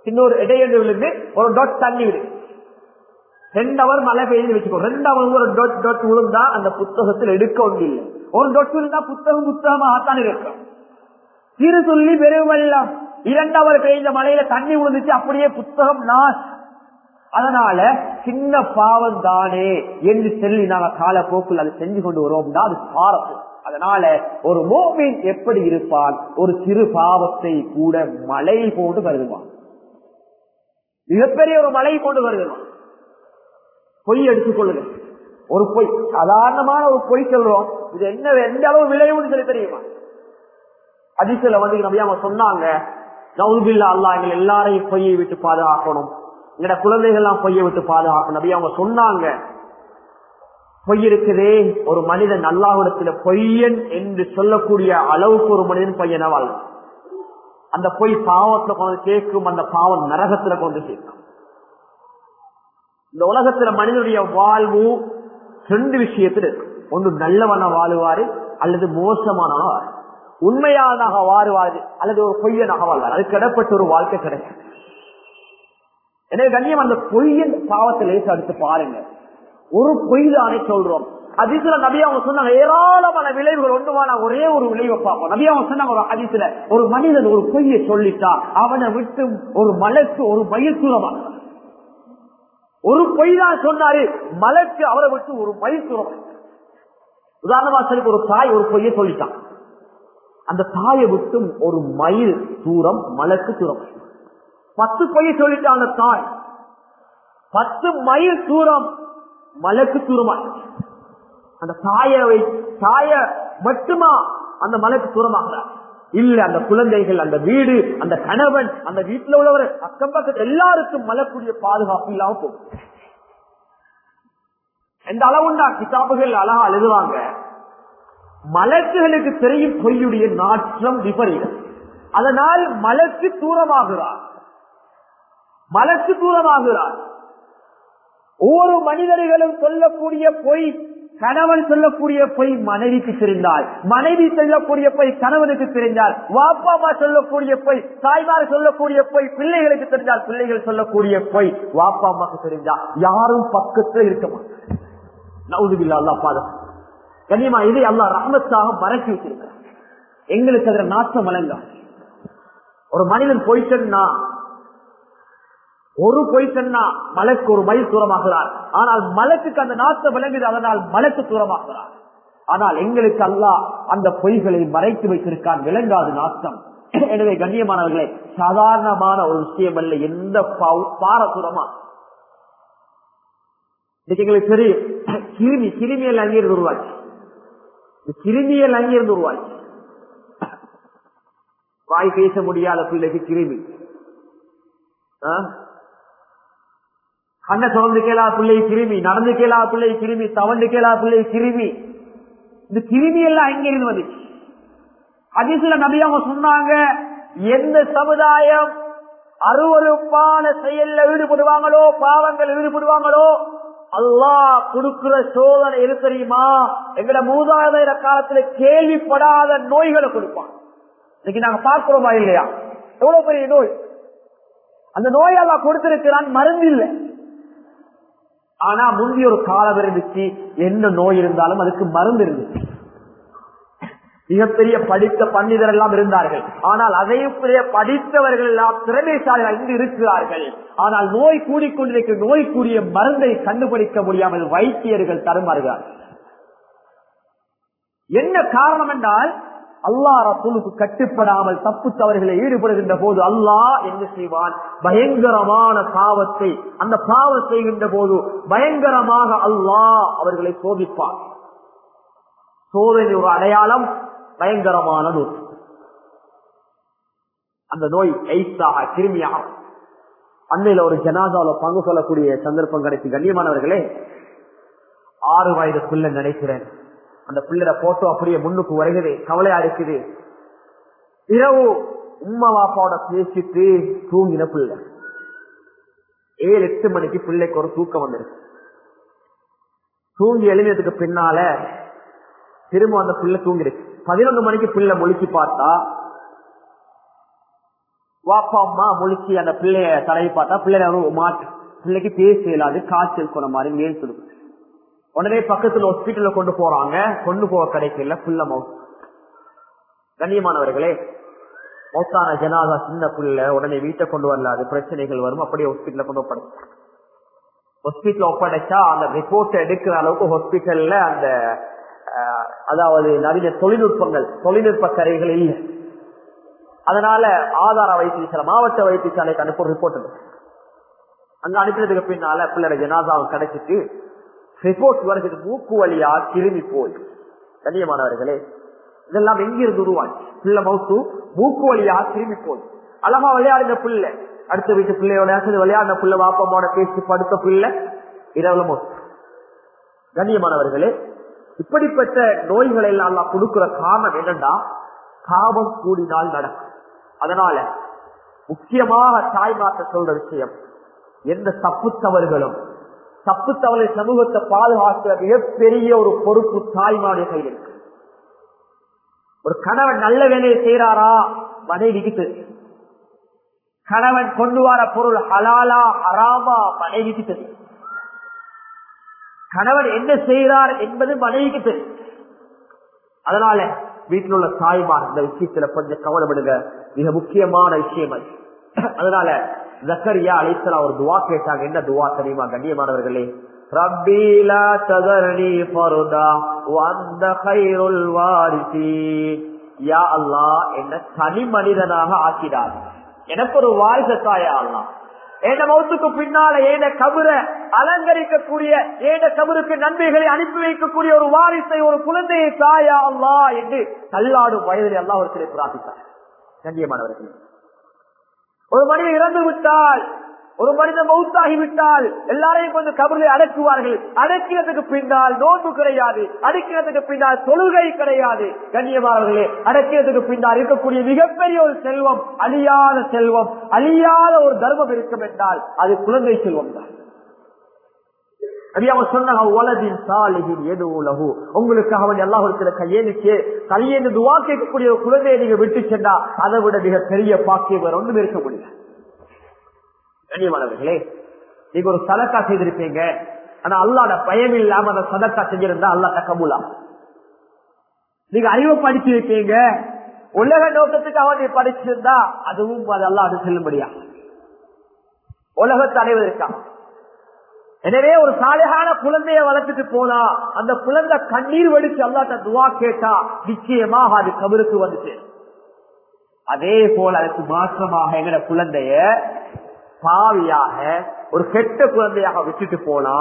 இன்னொரு இடையண்டு விழுந்து ஒரு டொட் தண்ணி விழுது. ரெண்டு அவர் மழை பெய்து வச்சுக்கோ. ரெண்டு அவர் ஒரு டொட் டொட் விழுந்தா அந்த புத்தகத்தில் எடுக்க ஒன்றில்லை ஒரு டொட் விழுந்தா புத்தகம் புத்தகமாகத்தான் இருக்கும். சிறு சொல்லி பெருவெல்லாம் இரண்டவர் பெய்த மலையில தண்ணி விழுந்துச்சு அப்படியே புத்தகம் நாஸ். அதனால சின்ன பாவம் தானே என்று சொல்லி நாங்க காலப்போக்கில் அதை செஞ்சு கொண்டு வரோம்னா அது பாரத்து அதனால ஒரு மோமின் எப்படி இருப்பான்? ஒரு சிறு பாவத்தை கூட மலை போட்டு கருதுவான். மிகப்பெரிய ஒரு மலை கொண்டு கருதுவான். பொய் எடுத்துக்கொள்ளுங்க. ஒரு பொய் சாதாரணமான ஒரு பொய் சொல்றோம். இது என்ன எந்த அளவு விளைவுன்னு சொல்லி தெரியுமா? அதிசயில வந்து நம்ம சொன்னாங்க நவுபில்லா அல்லா எங்களை எல்லாரையும் பொய்யை விட்டு பாதுகாக்கணும். எங்கட குழந்தைகள் எல்லாம் பொய்யை விட்டு பாதுகாக்கணும். அப்படி அவங்க சொன்னாங்க பொய் இருக்குதே ஒரு மனிதன் அல்லாஹிடத்துல பொய்யன் என்று சொல்லக்கூடிய அளவுக்கு ஒரு மனிதன் பையனா வாழும் அந்த பொய் பாவத்துல கொண்டு சேர்க்கும் அந்த பாவம் நரகத்துல கொண்டு சேர்க்கும். இந்த உலகத்துல மனிதனுடைய வாழ்வு ரெண்டு விஷயத்துல இருக்கு. ஒன்று நல்லவன வாழுவாரு அல்லது மோசமானவன உண்மையானாக வாழுவாரு அல்லது ஒரு பொய்யனாக வாழ்வார் அதுக்கு இடப்பட்ட ஒரு வாழ்க்கை கிடைக்கும். எனவே கண்ணியம் அந்த பொய்யின் பாவத்தை லேசா பாருங்க ஒரு பொய் தானே சொல்றோம். அதிசல நபி அவங்க சொன்னாங்க ஏராளமான விளைவுகள் ஒன்றுமான ஒரே ஒரு விளைவை பார்ப்போம். நபி அவங்க சொன்னாங்க ஒரு அதிசல ஒரு மனிதன் ஒரு பொய்யை சொல்லிட்டா அவனை விட்டு ஒரு மலைக்கு ஒரு மயில் ஒரு பொய் தான் சொன்னாரு மலைக்கு அவரை விட்டு ஒரு மயில் உதாரணமா சொல்லி ஒரு தாய் ஒரு பொய்யை சொல்லிட்டான். அந்த தாயை விட்டும் ஒரு மயில் தூரம் மலக்கு தூரம். பத்து பொய் சொல்லிட்டான அந்த தாய். பத்து மைல் தூரம் மலக்கு தூரமா அந்த தாயை தாய மட்டுமா அந்த மலைக்கு தூரமாகிறார் இல்ல அந்த குழந்தைகள் அந்த வீடு அந்த கணவன் அந்த வீட்டுல உள்ளவர் அக்கம் பக்கத்து எல்லாருக்கும் மலக்கூடிய பாதுகாப்பு இல்லாம போகும். எந்த அளவுண்டா? கிதாபுகள் அழகா எழுதுவாங்க. மலக்குகளுக்கு தெரியும் பொய்யுடைய நாற்றம் விபரீதம். அதனால் மலக்கு தூரமாகிறார். மலக்கு தூரமாகிறார். ஒவ்வொரு மனிதர்களும் சொல்லக்கூடிய பொய் கணவன் சொல்லக்கூடிய பொய் மனைவிக்கு தெரிந்தால் மனைவி சொல்லக்கூடிய பொய் கணவனுக்கு தெரிந்தால் வாப்பா அம்மா சொல்லக்கூடிய பொய் தாய்மார் சொல்லக்கூடிய பொய் பிள்ளைகளுக்கு தெரிந்தால் பிள்ளைகள் சொல்லக்கூடிய பொய் வாப்பா அம்மாக்கு தெரிஞ்சால் யாரும் பக்கத்துல இருக்க மாட்டாங்க நவுதுபில்லா அல்லா பாதம் கண்ணியமா இதை அல்லா ரஹமத்தாக மறக்கி வச்சிருக்கிறார் எங்களுக்கு அதுல நாட்டம் வழங்க ஒரு மனிதன் பொய்சன்னா ஒரு பொய்சன்னா மலைக்கு ஒரு மைல் தூரமாகிறார். ஆனால் மலக்குக்கு அந்த நாட்டம் விளங்குது அதனால் மலைக்கு தூரமாகிறார். ஆனால் எங்களுக்கு அல்லா அந்த பொய்களை மறைத்து வைத்திருக்கான் விளங்காது நாட்டம். எனவே கண்ணியமானவர்களே சாதாரணமான ஒரு விஷயம் அல்ல எந்த பாரசுரமா. இன்னைக்கு எங்களுக்கு தெரியும் கிருமி கிருமியல் அங்கீர் உருவாச்சு கிருமியல் அங்கிருந்து உருவாச்சு வாய் பேச முடியாத பிள்ளைக்கு கிருமி. கண்ண திறந்து கேளா பிள்ளை கிருமி நடந்து கேளா பிள்ளை கிருமி தவண்டு கேளா பிள்ளை கிருமி. இந்த கிருமி எல்லாம் எங்கிருந்து வந்துச்சு? அதிசல நபி அவங்க சொன்னாங்க எந்த சமுதாயம் அருவறுப்பான செயல்ல ஈடுபடுவாங்களோ பாவங்கள் ஈடுபடுவாங்களோ அல்லா கொடுக்கிற சோதனை எது தெரியுமா? எங்கட மூதாதைய காலத்துல கேள்விப்படாத நோய்களை கொடுப்பான். இன்னைக்கு நாங்க பார்க்கிறோமா இல்லையா? எவ்வளவு பெரிய நோய்? அந்த நோய் எல்லாம் கொடுத்திருக்கிறான் மருந்து இல்லை. ஆனா முந்தைய ஒரு காலம் இருந்துச்சு என்ன நோய் இருந்தாலும் அதுக்கு மருந்து இருந்துச்சு. மிகப்பெரிய படித்த பண்டிதர் எல்லாம் இருந்தார்கள். ஆனால் அதையும் படித்தவர்கள் எல்லாம் திறமைசாலிகள் இங்கு இருக்கிறார்கள். ஆனால் நோய் கூடிக்கொண்டிருக்க நோய் கூடிய மருந்தை கண்டுபிடிக்க முடியாமல் வைத்தியர்கள் தருமாறுகிறார் என்ன காரணம் என்றால் அல்லா ரசூலுக்கு கட்டுப்படாமல் தப்பு தவறுகளை ஈடுபடுகின்ற போது அல்லாஹ் என்ன செய்வான்? பயங்கரமான பாவத்தை அந்த பாவம் செய்கின்ற போது பயங்கரமாக அல்லாஹ் அவர்களை சோதிப்பான். சோதனை ஒரு அடையாளம் பயங்கரமான நோய். அந்த நோய் எய்ஸாக கிருமியாக அன்னையில ஒரு ஜனாதால பங்கு கொள்ளக்கூடிய சந்தர்ப்பம் கிடைச்சி கண்ணியமானவர்களே ஆறு வயது பிள்ளை நினைக்கிறேன். அந்த பிள்ளைட போட்டோ அப்படியே முன்னுக்கு வருகிறது கவலையா இருக்குது. இரவு உம்மா வாப்பாவோட பேசிட்டு தூங்கின பிள்ளை. ஏழு எட்டு மணிக்கு பிள்ளைக்கு ஒரு தூக்கம் வந்துருக்கு. தூங்கி எழுந்ததுக்கு பின்னால திரும்ப அந்த பிள்ளை தூங்கிருக்கு பதினொன்று மணிக்கு பிள்ளை முழிச்சு பார்த்தா வாப்பா அம்மா முழிச்சு அந்த பிள்ளைய தலையை பார்த்தா பிள்ளை மாட்டு பிள்ளைக்கு பேச இயலாது காய்ச்சல் சொன்ன மாதிரி மேல் சொல்லுங்க உடனே பக்கத்துல ஹாஸ்பிட்டல்ல கொண்டு போறாங்க. கொண்டு போக கிடைக்கல புள்ள மவுத் கண்ணியமானவர்களே மௌத்தான ஜனாதா சின்ன புள்ள உடனே வீட்டை கொண்டு வரலாது பிரச்சனைகள் வரும். அப்படியே ஹாஸ்பிட்டல கொண்டு ஒப்படைச்சு ஹாஸ்பிட்டல் ஒப்படைச்சா அந்த ரிப்போர்ட் எடுக்கிற அளவுக்கு ஹாஸ்பிட்டல்ல அந்த அதாவது நவீன தொழில்நுட்பங்கள் தொழில்நுட்ப கரைகள் இல்லை அதனால ஆதார வைத்தியசாலை மாவட்ட வைத்தியசாலைக்கு அனுப்ப ரிப்போர்ட் அங்க அனுப்பினதுக்கு பின்னால பிள்ளைட ஜனாதாவும் கிடைச்சிட்டு ரிப்போர்ட் வருது மூக்கு வழியா திரும்பி போய். கண்ணியமானவர்களே இதெல்லாம் எங்கிருந்து உருவாச்சு? பிள்ளை மவுத்து மூக்கு வழியா திரும்பி போய். அழகா விளையாடின பிள்ளை. அடுத்த வீட்டு பிள்ளையோட விளையாடின பிள்ளை வாப்பமோட பேசி படுத்த பிள்ளை இரவுல மவுத்து. கண்ணியமானவர்களே இப்படிப்பட்ட நோய்களை எல்லாம் கொடுக்கிற காரணம் என்னன்னா பாவம் கூடினால் நடக்கும். அதனால முக்கியமாக தாய்மாத்த சொல்ற விஷயம் எந்த தப்பு தவறுகளும் தப்பு சமூகத்தை பாதுகாக்கிற மிகப்பெரிய ஒரு பொறுப்பு தாய்மாடைய கையில் இருக்கு. ஒரு கணவன் நல்ல வேலையை செய்யறாரா மனைவிக்கு தெரியும் கணவன் கொண்டு வர பொருள் ஹலாலா ஹராமா? மனைவிக்கு தெரியும் கணவன் என்ன செய்கிறார் என்பது மனைவிக்கு தெரியும். அதனால வீட்டில் உள்ள தாய்மார் இந்த விஷயத்துல கொஞ்சம் கவனப்படுங்க மிக முக்கியமான விஷயம் அது. அதனால ஜக்கரியா அழைத்தலா ஒரு துவா கேட்டாங்க. என்ன துவா தெரியுமா? கண்ணியமானவர்களே. ரப்பீலா சதரணி பருதா வந்த கைருள் வாரிசி. யா அல்லா என்ன தனி மனிதனாக ஆக்கிடார் எனக்கு ஒரு வாரிசத்தாயா அல்லா ஏத மௌத்துக்கு பின்னால ஏத கபுர அலங்கரிக்கக்கூடிய ஏத கபருக்கு நன்மைகளை அனுப்பி வைக்கக்கூடிய ஒரு வாரிசை ஒரு குழந்தையை தாயா அல்லா என்று தள்ளாடும் வயதில் அல்லா ஒரு பிரார்த்தித்தார். கண்ணியமானவர்களே ஒரு மனிதன் இறந்து விட்டால் ஒரு மனிதன் மௌத்தாகி விட்டால் எல்லாரையும் கொண்டு கபரில் அடக்குவார்கள். அடக்கினதுக்கு பின்னால் நோன்பு கிடையாது. அடக்கினதுக்கு பின்னால் தொழுகை கிடையாது. கண்ணியமானவர்களே அடக்கினதுக்கு பின்னால் இருக்கக்கூடிய மிகப்பெரிய ஒரு செல்வம் அழியாத செல்வம் அழியாத ஒரு தர்மம் இருக்கும் என்றால் அது குழந்தை செல்வம் தான். உங்களுக்கு அவன் எல்லாம் இருக்கிற கையேனுக்கு கையேந்து துவா கேட்கக்கூடிய ஒரு குழந்தையை நீங்க விட்டு சென்றா அதை விட மிக பெரிய பாக்கியம் வேற ஒன்றும் இருக்க முடியாது கண்ணியமானவர்களே நீங்க ஒரு சதக்கா செய்திருப்பீங்க. ஆனா அல்லாட பயம் இல்லாம அந்த சதக்கா செஞ்சிருந்தா அல்லா தக்கமுலாம் நீங்க அறிவு படிச்சிருக்கீங்க உலக நோக்கத்துக்காக நீ படிச்சிருந்தா அதுவும் அது அது செல்லும்படியா? உலகத்தை அடைவதற்காக எனவே ஒரு சாலையான குழந்தைய வளர்த்துட்டு போனா அந்த குழந்தை கண்ணீர் வடிச்சு அல்லாட்ட துவா கேட்டா நிச்சயமாக அது கபருக்கு வந்துச்சு. அதே போல அதுக்கு மாற்றமாக எங்கட குழந்தைய பாவியாக ஒரு கெட்ட குழந்தையாக விட்டுட்டு போனா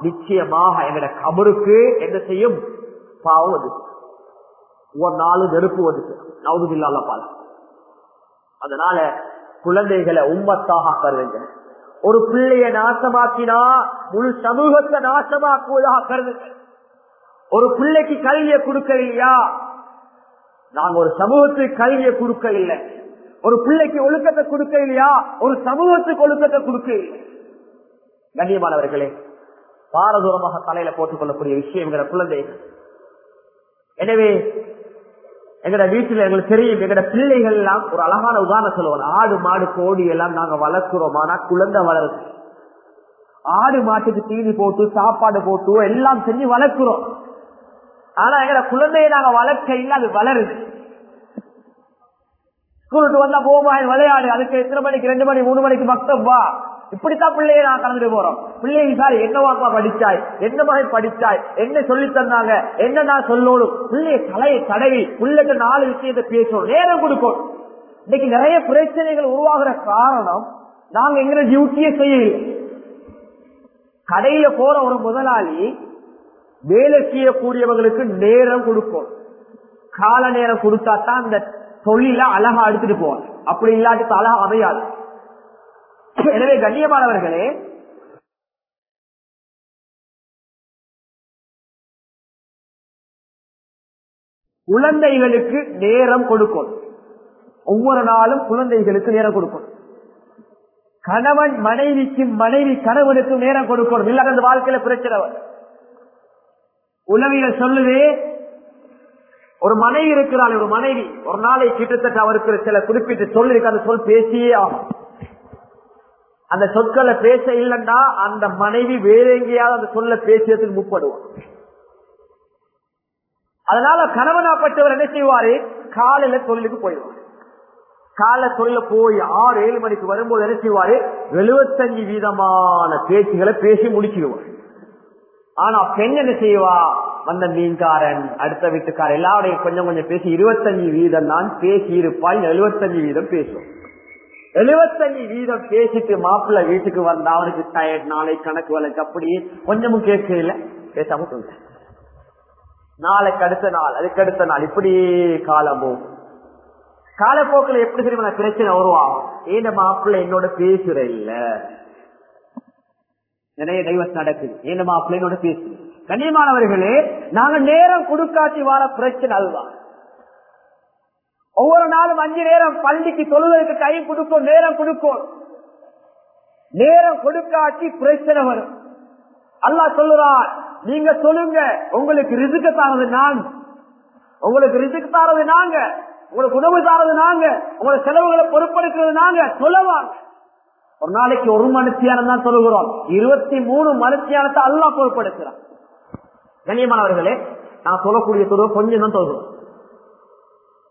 நிச்சயமாக எங்கட கபருக்கு என்ன செய்யும்? பாவம் வந்து ஒரு நாள் நெருப்பு வந்துச்சு நவுதுபில்லால பால அதனால குழந்தைகளை உம்மத்தாக கருதுங்க ஒரு பிள்ளைய நாசமாக்கினா முழு சமூகத்தை நாசமாக்குவதாக கருதுங்க ஒரு பிள்ளைக்கு கல்வியை கொடுக்க இல்லையா நாங்க ஒரு சமூகத்துக்கு கல்வியை கொடுக்க இல்லை ஒரு பிள்ளைக்கு ஒழுக்கத்தை கொடுக்க இல்லையா? ஒரு சமூகத்துக்கு ஒழுக்கத்தை கொடுக்க கண்ணியமானவர்களே பாரதூரமாக தலையில போட்டுக் கொள்ளக்கூடிய விஷயங்கிற குழந்தைகள். எனவே எங்கட வீட்டில் எங்களுக்கு தெரியும் எங்கட பிள்ளைகள் எல்லாம் ஒரு அழகான உதாரணம் சொல்லுவோம் ஆடு மாடு கோடி எல்லாம் நாங்க வளர்க்கிறோம். ஆனா குழந்தை வளருது. ஆடு மாட்டுக்கு தீனி போட்டு சாப்பாடு போட்டு எல்லாம் செஞ்சு வளர்க்கிறோம். ஆனா எங்கட குழந்தைய நாங்க வளர்க்க அது வளருது. ஸ்கூலுக்கு வந்தா போமா விளையாடு. அதுக்கு எத்தனை மணிக்கு ரெண்டு மணி மூணு மணிக்கு மக்தம் வா. இப்படித்தான் பிள்ளைய நான் கலந்துட்டு போறோம். பிள்ளைங்க சார் என்னவாப்பா படிச்சாய்? என்ன மாதிரி படிச்சாய்? என்ன சொல்லி தந்தாங்க? என்ன நான் சொல்லணும்? பிள்ளைய தலையை தடவி பிள்ளைக்கு நாலு விஷயத்தை பேசணும். நேரம் கொடுக்கும் இன்னைக்கு நிறைய பிரச்சனைகள் உருவாகிற காரணம் நாங்க எங்க டியூட்டியை செய்யல கடையில போற ஒரு முதலாளி வேலை செய்யக்கூடியவங்களுக்கு நேரம் கொடுக்கும். கால நேரம் கொடுத்தா தான் அந்த தொழில அழகா எடுத்துட்டு போவாங்க அப்படி இல்லாட்டி அழகா அமையாது எனவே கண்ணியமானவர்களே குழந்தைகளுக்கு நேரம் கொடுக்கும். ஒவ்வொரு நாளும் குழந்தைகளுக்கு நேரம் கொடுக்கும். கணவன் மனைவிக்கு மனைவி கணவனுக்கு நேரம் கொடுக்கணும் இல்லாத அந்த வாழ்க்கையில பிரச்சனை வரும். உளவியல் ஒரு மனைவி இருக்கிறாள் ஒரு மனைவி. ஒரு நாளை கிட்டத்தட்ட அவருக்கு சில குறிப்பிட்டு சொல் இருக்கு அந்த சொல் பேசியே ஆகும் அந்த சொற்களை பேச இல்லைன்னா அந்த மனைவி வேற எங்கேயாவது அந்த சொல்ல பேசியதுக்கு முப்படுவான் அதனால கணவனாப்பட்டவர் என்ன செய்வாரு? காலையில தொழிலுக்கு போயிடுவார். கால தொழில போய் ஆறு ஏழு மணிக்கு வரும்போது என்ன செய்வாரு? எழுபத்தஞ்சு வீதமான பேச்சுகளை பேசி முடிச்சிடுவார். ஆனா பெண் என்ன செய்வா? வந்த மீன்காரன் அடுத்த வீட்டுக்காரன் எல்லாருடையும் கொஞ்சம் கொஞ்சம் பேசி இருபத்தஞ்சு வீதம் தான் பேசி இருப்பாய் எழுபத்தஞ்சு வீதம் பேசும் எழுபத்தஞ்சு வீதம் பேசிட்டு மாப்பிள்ள வீட்டுக்கு வந்தா அவனுக்கு டயர்ட் நாளை கணக்கு வழக்கு அப்படியே கொஞ்சமும் கேட்கல பேசாம சொல்ல நாளைக்கு அடுத்த நாள் அதுக்கு அடுத்த நாள் இப்படியே காலம் போகும். காலப்போக்கில் எப்படி தெரியுமா பிரச்சனை உருவாகும் ஏன் மாப்பிள்ள என்னோட பேசுற இல்ல. நிறைய டைவர்ஸ் நடக்குது. ஏன் மாப்பிள்ள என்னோட பேசுற கண்ணியமானவர்களே நாங்க நேரம் குடுக்காட்சி வாழ பிரச்சனை அல்வா ஒவ்வொரு நாளும் அஞ்சு நேரம் பள்ளிக்கு தொழுவதற்கு கை கொடுக்கும் நேரம் கொடுக்கும் நேரம் கொடுக்காட்டி பிரச்சனை வரும். அல்லா சொல்லுறா நீங்க சொல்லுங்க உங்களுக்கு ரிசுக்கு தாரது நான். உங்களுக்கு ரிசுக்கு தாரது நாங்க. உங்களுக்கு உணவு தாரது நாங்க. உங்களோட செலவுகளை பொறுப்பெடுக்கிறது நாங்க. சொல்லவாங்க. ஒரு நாளைக்கு ஒரு மனுஷியான தான் சொல்லுகிறோம். இருபத்தி மூணு மனுஷியானத்தை அல்லா பொறுப்பெடுக்கிறான். கண்ணியமானவர்களே நான் சொல்லக்கூடிய தொழுகை கொஞ்சம் தான் தொழுகிறோம்.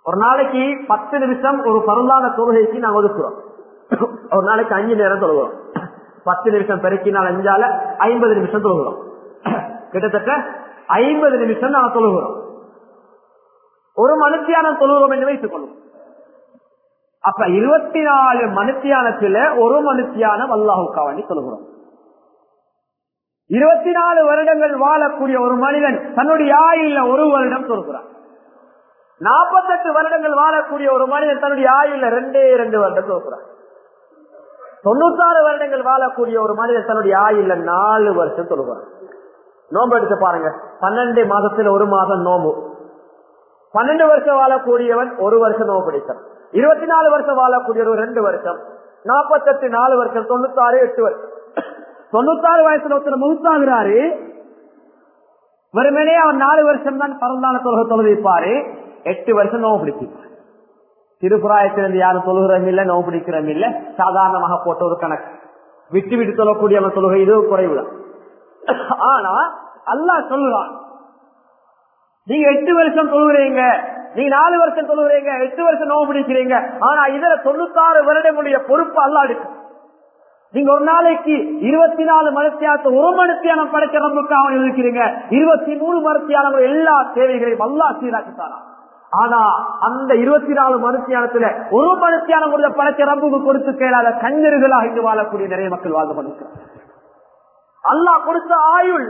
ஒரு நாளைக்கு பத்து நிமிஷம் ஒரு பருந்தான தொழுகைக்கு நாங்க ஒதுக்குறோம். ஒரு நாளைக்கு அஞ்சு நேரம் தொழுகிறோம். பத்து நிமிஷம் பெருக்கினால் அஞ்சால ஐம்பது நிமிஷம் தொழுகிறோம். கிட்டத்தட்ட ஐம்பது நிமிஷம் நாங்க தொழுகிறோம். ஒரு மனுஷியான தொழுகிறோம் என்று வைத்துக் கொள்ளும். அப்ப இருபத்தி நாலு மனுஷியானத்துல ஒரு மனுஷியான மனுஷியானம் அல்லாஹுக்காவணி தொழுகிறோம். இருபத்தி நாலு வருடங்கள் வாழக்கூடிய ஒரு மனிதன் தன்னுடைய ஆயுள்ல ஒரு வருடம் சொல்கிறான். நாற்பத்தெட்டு வருடங்கள் வாழக்கூடிய ஒரு மனிதன் தன்னுடைய ஆயுள்ல ரெண்டே ரெண்டு வருடம் சொல்கிறான். தொண்ணூத்தாறு வருடங்கள் வாழக்கூடிய ஒரு மனிதன் தன்னுடைய ஆயுள்ல நாலு வருஷம் தொழுகிறான் நோம்பு எடுத்து பாருங்க. பன்னெண்டு மாதத்துல ஒரு மாதம் நோம்பு பன்னெண்டு வருஷம் வாழக்கூடியவன் ஒரு வருஷம் நோம்பு பிடித்தான். இருபத்தி நாலு வருஷம் வாழக்கூடியவர் ரெண்டு வருஷம். நாற்பத்தெட்டு நாலு வருஷம் தொண்ணூத்தாறு எட்டு வருஷம். தொண்ணூத்தாறு வயசுல ஒருத்தர் முகுத்தாகிறாரு வெறுமனே அவர் நாலு வருஷம் தான் பரந்தான தொழுகை தொழுவிப்பாரு. எட்டு வருஷம் நோவு பிடிச்சிருப்பார். திருப்புராயத்திலிருந்து யாரும் தொழுகிறோம் இல்ல நோவு பிடிக்கிறோம் இல்ல. சாதாரணமாக போட்ட ஒரு கணக்கு. விட்டு விட்டு சொல்லக்கூடியவன் தொழுகை இது குறைவுதான் ஆனா அல்லாஹ் சொல்லுறான். நீங்க எட்டு வருஷம் தொழுகிறீங்க. நீங்க நாலு வருஷம் தொழுகிறீங்க. எட்டு வருஷம் நோவு பிடிக்கிறீங்க. ஆனா இதுல தொண்ணூத்தாறு வருடங்களுடைய பொறுப்பு அல்லா எடுக்கும். நீங்க ஒரு நாளைக்கு இருபத்தி நாலு மனத்தியாலத்தை ஒரு மனுஷியான படைச்ச நம்புக்காக இருக்கிறீங்க இருபத்தி மூணு மனத்தியானம் எல்லா தேவைகளையும் அல்லா சீராக்கித்தாரா ஆனா அந்த இருபத்தி நாலு மனுஷியானத்துல ஒரு மனுஷியான முறையில படைச்ச ரம்புக்கு கொடுத்து கேளாத கஞ்சர்களாக இங்கு வாழக்கூடிய நிறைய மக்கள் வாழ்ந்து பண்ணிருக்கிறார் அல்லாஹ் கொடுத்த ஆயுள்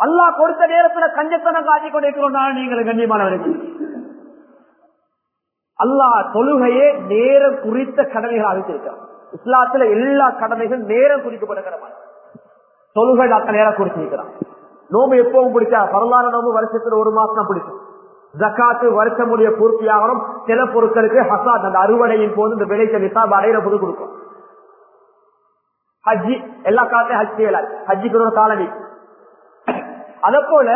அல்லாஹ் கொடுத்த நேரத்துல கஞ்சத்தனம் காட்டி கொண்டிருக்கிறோம். நீங்கள் கண்ணியமானவர்கள். அல்லாஹ் தொழுகையே நேரம் குறித்த கடமைகளாக வைத்திருக்கிறார் இஸ்லாத்துல எல்லா கடமைகள் நேரம் குறிக்கப்படுகிற தொழுகை டாக்டர் நேரம் குறிச்சிருக்கிறான் நோம்பு எப்பவும் பிடிச்சா வரலாறு நோம்பு வருஷத்துல ஒரு மாசம் பிடிக்கும். ஜக்காத்து வருஷம் முடிய பூர்த்தியாகணும் சில பொருட்களுக்கு ஹசாத் அந்த அறுவடையின் போது இந்த விளைச்ச நிசாப் அடையிற போது கொடுக்கும். ஹஜ்ஜி எல்லா காலத்தையும் ஹஜ் செய்யலாம். ஹஜ்ஜிக்கு ஒரு காலனி. அதே போல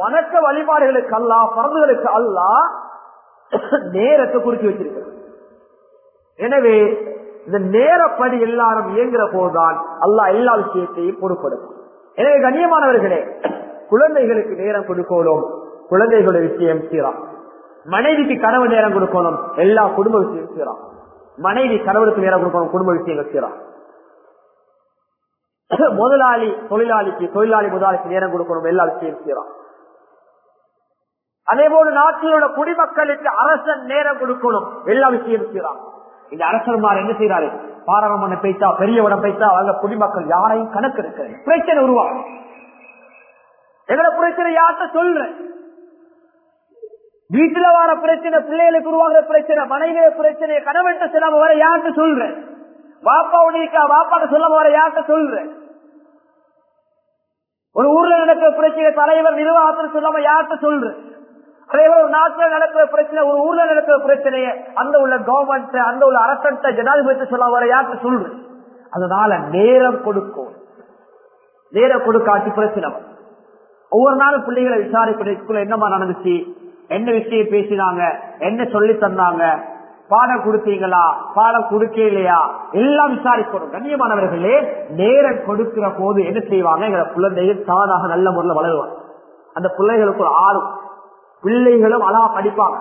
வணக்க வழிபாடுகளுக்கு அல்லா பறந்துகளுக்கு அல்லா நேரத்தை குறிச்சு வச்சிருக்கிறது எனவே இந்த நேரப்படி எல்லாரும் இயங்குற போதுதான் அல்லாஹ் எல்லா விஷயத்தையும் பொருட்படுத்தும் எனவே கண்ணியமானவர்களே குழந்தைகளுக்கு நேரம் கொடுக்கணும். குழந்தைகளுடைய விஷயம் சீராம். மனைவிக்கு கனவு நேரம் கொடுக்கணும். எல்லா குடும்ப விஷயம் சீராம். மனைவி கணவனுக்கு நேரம் கொடுக்கணும். குடும்ப விஷயங்கள் சீராம். முதலாளி தொழிலாளிக்கு தொழிலாளி முதலாளிக்கு நேரம் கொடுக்கணும். எல்லா விஷயம் சீராம். அதே போல நாட்டில் உள்ள குடிமக்களுக்கு அரசன் நேரம் கொடுக்கணும். எல்லா விஷயம் சீராம். இந்த அரசர்மார் என்ன செய்யறாரு பாராளுமன்ற பேச்சா பெரிய உடம் பேச்சா அவங்க குடிமக்கள் யாரையும் கணக்கு இருக்கு பிரச்சனை உருவாகும். எங்களை பிரச்சனை யார்கிட்ட சொல்றேன் வீட்டுல வர பிரச்சனை பிள்ளைகளுக்கு உருவாகிற பிரச்சனை மனைவிய பிரச்சனை கணவன் சொல்லாம வர யார்கிட்ட சொல்றேன் வாப்பா உனிக்கா வாப்பாட்ட சொல்லாம வர யார்கிட்ட சொல்றேன் ஒரு ஊர்ல நடக்கிற பிரச்சனை தலைவர் நிர்வாகத்தில் சொல்லாம யார்கிட்ட சொல்றேன் ஒரு நாட்டில் நடக்கிற பிரச்சனை ஒரு ஊர்ல நடக்கிற பிரச்சனையை அந்த உள்ள கவர்மெண்ட் அந்த உள்ள அரசத்தை ஜனாதிபதி சொல்ல வர யார்கிட்ட சொல்லு அதனால நேரம் கொடுக்கும். நேரம் கொடுக்காட்டி பிரச்சனை ஒவ்வொரு நாளும் பிள்ளைகளை விசாரிப்பதற்குள்ள என்னமா நடந்துச்சு? என்ன விஷயம் பேசினாங்க? என்ன சொல்லி தந்தாங்க? பாடம் கொடுத்தீங்களா? பாடம் கொடுக்கலையா? எல்லாம் விசாரிக்கணும். கண்ணியமானவர்களே நேரம் கொடுக்கிற போது என்ன செய்வாங்க? எங்களை குழந்தைகள் தானாக நல்ல முறையில் வளருவாங்க. அந்த பிள்ளைகளுக்கு ஒரு ஆர்வம். பிள்ளைகளும் அழகா படிப்பாங்க.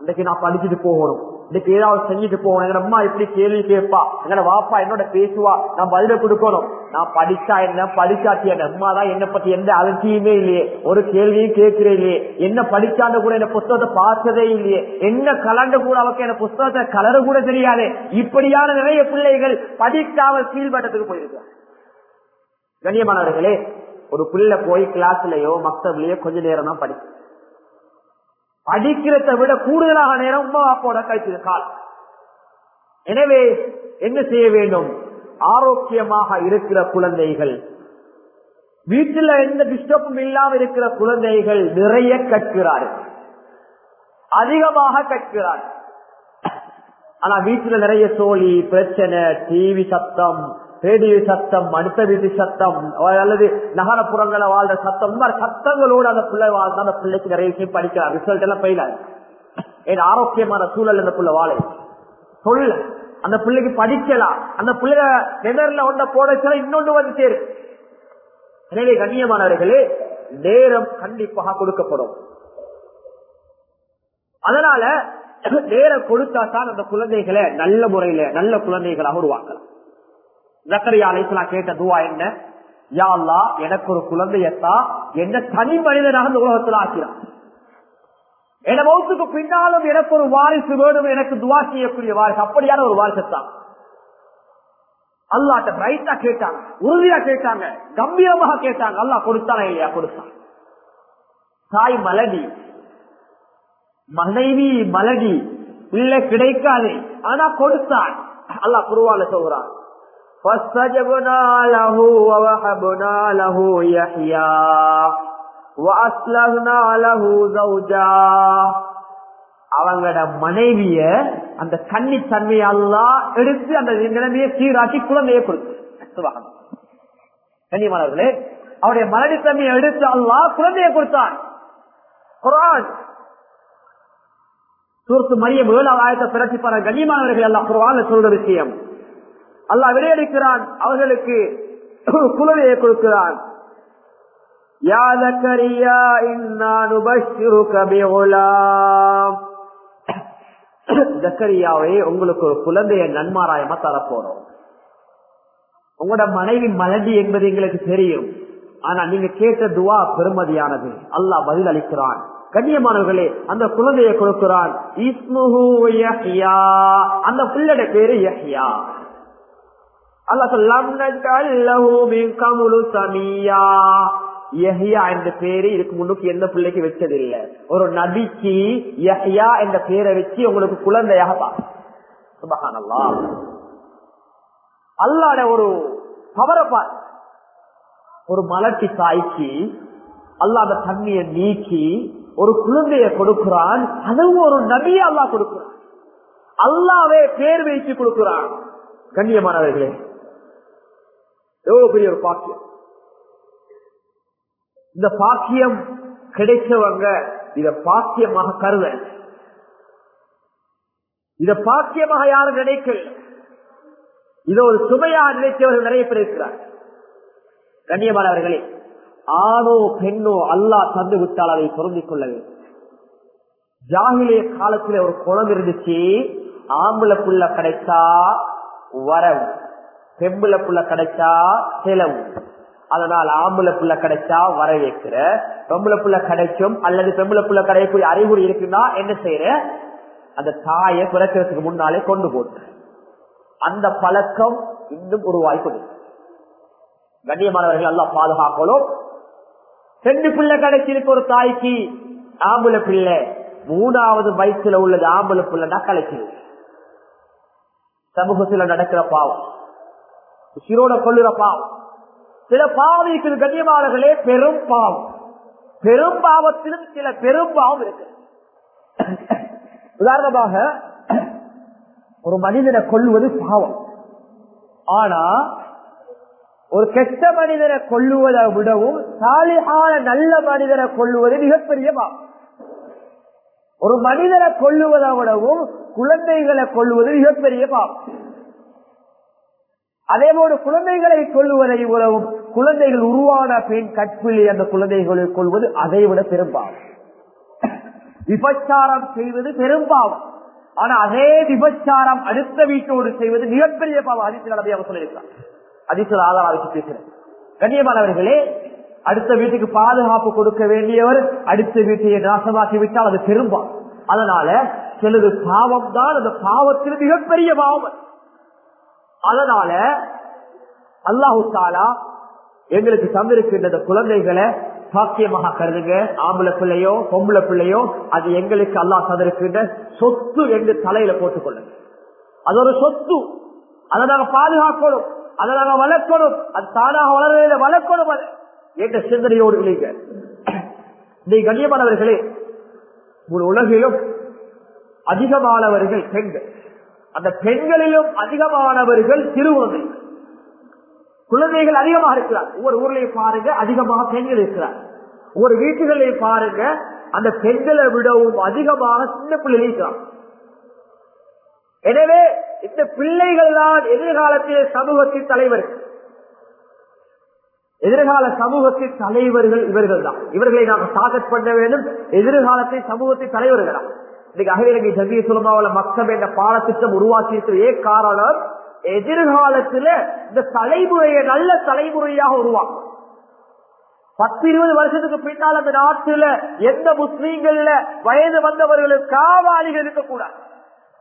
இன்னைக்கு நான் படிச்சுட்டு போகணும். இன்னைக்கு ஏதாவது செஞ்சுட்டு போகணும். எங்க அம்மா இப்படி கேள்வி கேட்பா? எங்கட வாப்பா என்னோட பேசுவா? நான் பதில கொடுக்கணும். நான் படிச்சா என்ன? படிச்சாட்டி என் அம்மா தான் என்ன பத்தி எந்த அலட்சியுமே இல்லையே. ஒரு கேள்வியும் கேட்கிறே இல்லையே. என்ன படிச்சாண்டு கூட என்ன புஸ்தகத்தை பார்த்ததே இல்லையே. என்ன கலண்டு கூட அவருக்கு என்ன புஸ்தகத்தை கலரு கூட தெரியாது. இப்படியான நிறைய பிள்ளைகள் படிக்காமல் கீழ்பட்டத்துக்கு போயிருக்காங்க கண்ணியமானவர்களே ஒரு பிள்ளை போய் கிளாஸ்லயோ மக்தப்லயோ கொஞ்ச நேரம் தான் படிக்கும். படிக்கிறத விட கூடுதலாக நேரம் உமாவாப்போட அப்பாவோட கால் எனவே என்ன செய்ய வேண்டும்? ஆரோக்கியமாக இருக்கிற குழந்தைகள் வீட்டில் எந்த டிஸ்டர்பும் இல்லாம இருக்கிற குழந்தைகள் நிறைய கற்கிறார்கள். அதிகமாக கற்கிறார்கள். ஆனா வீட்டுல நிறைய சோழி பிரச்சனை டிவி சத்தம் ரேடியோ சத்தம் அடுத்த வீட்டு சத்தம் அல்லது நகரப்புறங்களை வாழ்ற சத்தம் சத்தங்களோடு அந்த பிள்ளை வாழ்ந்தா அந்த பிள்ளைக்கு நிறைய விஷயம் படிக்கிறார். ரிசல்ட் எல்லாம் பெயிலாது ஏன் ஆரோக்கியமான சூழல் அந்த பிள்ளை வாழ. சொல்ல அந்த பிள்ளைக்கு படிக்கலாம் அந்த பிள்ளை நெதர்ல ஒன்றை போட இன்னொன்று வந்து சேரும் எனவே கண்ணியமானவர்களே நேரம் கண்டிப்பாக கொடுக்கப்படும். அதனால நேரம் கொடுத்தா தான் அந்த குழந்தைகளை நல்ல முறையில நல்ல குழந்தைகளாக உருவாக்கலாம். ஜக்கரியா அலைசலா கேட்ட துவா என்ன? யா அல்லா எனக்கு ஒரு குழந்தையத்தா என்ன தனி மனிதனாக இந்த உலகத்தில் ஆக்கிறான் என மௌத்துக்கு பின்னாலும் எனக்கு ஒரு வாரிசு வேணும் எனக்கு துவா செய்யக்கூடிய வாரிசு அப்படியான ஒரு வாரிசத்தான் அல்லாட்ட பிரைட்டா கேட்டாங்க உறுதியா கேட்டாங்க கம்பீரமாக கேட்டாங்க அல்லா கொடுத்தானா இல்லையா? கொடுத்தான். தாய் மலடி மனைவி மலடி பிள்ளை கிடைக்காது ஆனா கொடுத்தான். அல்லாஹ் குருவால சொல்றான் فاستجبنا له ووهبنا له يحيى وأسلمنا له زوجا அவங்களோட மனைவிய அந்த கன்னி தன்மையெல்லாம் எடுத்து அந்த நிலைமையை சீராக்கி குழந்தையை கொடுத்து கண்ணியமானவர்களே அவருடைய மனைவி தன்மையை எடுத்து அல்லாஹ் குழந்தையை கொடுத்தான் குரான் சூரத்து மரியம் ஏழாவது ஆயத்தை பிரச்சிப்பான கண்ணியமானவர்கள் எல்லாம் குரான் சொல்ற விஷயம் அல்லாஹ் விடையளிக்கிறான் அவர்களுக்கு குழந்தையை கொடுக்கிறான். ஜக்கரியாவே உங்களுக்கு ஒரு குழந்தைய நன்மாராயமா தரப்போறோம். உங்களோட மனைவி மலடி என்பது எங்களுக்கு தெரியும். ஆனா நீங்க கேட்ட துவா பெருமதியானது. அல்லாஹ் பதில் அளிக்கிறான் கண்ணியமானவர்களே அந்த குழந்தையை கொடுக்கிறான். அந்த பிள்ளட பேரு யஹ்யா. அல்லாஹ் லம் நஜ்அல் கமுலு என்ற பேரு இதுக்கு முன்னுக்கு எந்த பிள்ளைக்கு வச்சதில்லை. ஒரு நபிக்கு யஹ்யா என்ற பேரை வச்சு உங்களுக்கு குழந்தையாக சுபஹானல்லாஹ் அல்லாட ஒரு பவரப்பா ஒரு மலட்டி தாய்க்கு அல்லாத தண்ணியை நீக்கி ஒரு குழந்தைய கொடுக்கிறான். அதுவும் ஒரு நபியை அல்லா கொடுக்கிறான். அல்லாவே பேர் வைத்து கொடுக்கிறான். கண்ணியமானவர்களே எவ்வளவு பெரிய ஒரு பாக்கியம்? இந்த பாக்கியம் கிடைச்சவங்க இத பாக்கியமாக கருத. இத பாக்கியமாக யாரும் நினைக்கல. இத ஒரு சுமையா நினைத்தவர்கள் நிறைய பேர் இருக்கிறார். கண்ணியமானவர்களே ஆணோ பெண்ணோ அல்லா தந்து விட்டால் அதை பொருந்திக் கொள்ள வேண்டும். ஜாகிலிய காலத்துல ஒரு குளம் இருந்துச்சு ஆம்பளை புள்ள கிடைச்சா வரவு பெம்புல புள்ள கிடைச்சா செலவு. அதனால் ஆம்பளை புள்ள கிடைச்சா வர வைக்கிற பெம்புல புள்ள கிடைக்கும் அல்லது பெம்புல புள்ள கிடைக்கக்கூடிய அறிகுறி இருக்குன்னா என்ன செய்யற? அந்த தாயை பிறக்கிறதுக்கு முன்னாலே கொண்டு போட்டு. அந்த பழக்கம் இன்னும் உருவாய் கொண்டு கண்ணியமானவர்கள் எல்லாம் பாதுகாக்கணும். ரெண்டு பிள்ளை கிடைச்சிருக்கு ஒரு தாய்க்கு ஆம்புல பிள்ளை மூணாவது வயசுல உள்ளது ஆம்புல பிள்ளைன்னா கிடைச்சிரு சமூகத்துல நடக்கிற பாவம். சிரோட கொள்ளுற பாவம். சில பாவம் இருக்குது கண்ணியமானவர்களே பெரும் பாவம். பெரும் பாவத்திலும் சில பெரும் பாவம் இருக்கு. உதாரணமாக ஒரு மனிதனை கொள்ளுவது பாவம். ஆனா ஒரு கெட்ட மனிதனை கொள்ளுவதை விடவும் சாலிகான நல்ல மனிதனை கொள்ளுவது மிகப்பெரிய பாவம். ஒரு மனிதனை கொள்ளுவதை விடவும் குழந்தைகளை கொள்ளுவது மிகப்பெரிய பாவம். அதே போல குழந்தைகளை கொள்வதை உறவும் குழந்தைகள் உருவான பெண் கற்பிலே அந்த குழந்தைகளை கொள்வது அதை விட பெரும்பாவம். விபச்சாரம் செய்வது பெரும்பாவம். ஆனா அதே விபச்சாரம் அடுத்த வீட்டோடு செய்வது மிகப்பெரிய பாவம். அதிர்ச்சி நபி அவர் சொல்லியிருக்கார் அதிர்ச்சி ஆதாரம் வச்சு பேசுறேன். கண்ணியமானவர்களே அடுத்த வீட்டுக்கு பாதுகாப்பு கொடுக்க வேண்டியவர் அடுத்த வீட்டையை நாசமாக்கி விட்டால் அது பெரும்பாவம். அதனால சிலது பாவம் தான் அந்த பாவத்தில் மிகப்பெரிய பாவம் அதனால அல்லாஹு தாலா எங்களுக்கு தந்திருக்கின்ற குழந்தைகளை சாத்தியமாக கருதுங்க. ஆம்பளை பிள்ளையோ பொம்பளை பிள்ளையோ அது எங்களுக்கு அல்லாஹ் தந்திருக்கின்ற சொத்து என்று தலையில போட்டுக்கொள்ளுங்க. அது ஒரு சொத்து அதை நாங்க பாதுகாக்கணும் அதை நாங்க வளர்க்கணும் அது தானாக வளர்றத வளர்க்கணும் அது என்ற சிந்தனையோடு இல்லைங்க. நீ கண்ணியமானவர்களே ஒரு உலகிலும் அதிகமானவர்கள் பெண்கள். அந்த பெண்களிலும் அதிகமானவர்கள் திருவுறதை குழந்தைகள் அதிகமாக இருக்கிறார். ஒவ்வொரு ஊர்லயும் பாருங்க அதிகமாக பெண்கள் இருக்கிறார். ஒவ்வொரு வீட்டுகளையும் பாருங்க அந்த பெண்களை விடவும் அதிகமாக சின்ன பிள்ளைகள் இருக்கிறார். எனவே இந்த பிள்ளைகள் தான் எதிர்காலத்திலே சமூகத்தின் தலைவர்கள் எதிர்கால சமூகத்தின் தலைவர்கள் இவர்கள் தான் இவர்களை நாம் டார்கெட் பண்ண வேண்டும். எதிர்காலத்தை சமூகத்தின் தலைவர்களா இன்னைக்கு அகிலங்கை ஜந்திய சுலமாவில் மக்கள் என்ற பாடத்திட்டம் உருவாக்கி ஏ காரணம்? எதிர்காலத்துல இந்த தலைமுறையை நல்ல தலைமுறையாக உருவாக்கும். பத்து இருபது வருஷத்துக்கு பின்னால் அந்த நாட்டுல எந்த முஸ்லீம்கள்ல வயது வந்தவர்களுக்கு காவாளிகள் இருக்கக்கூடாது.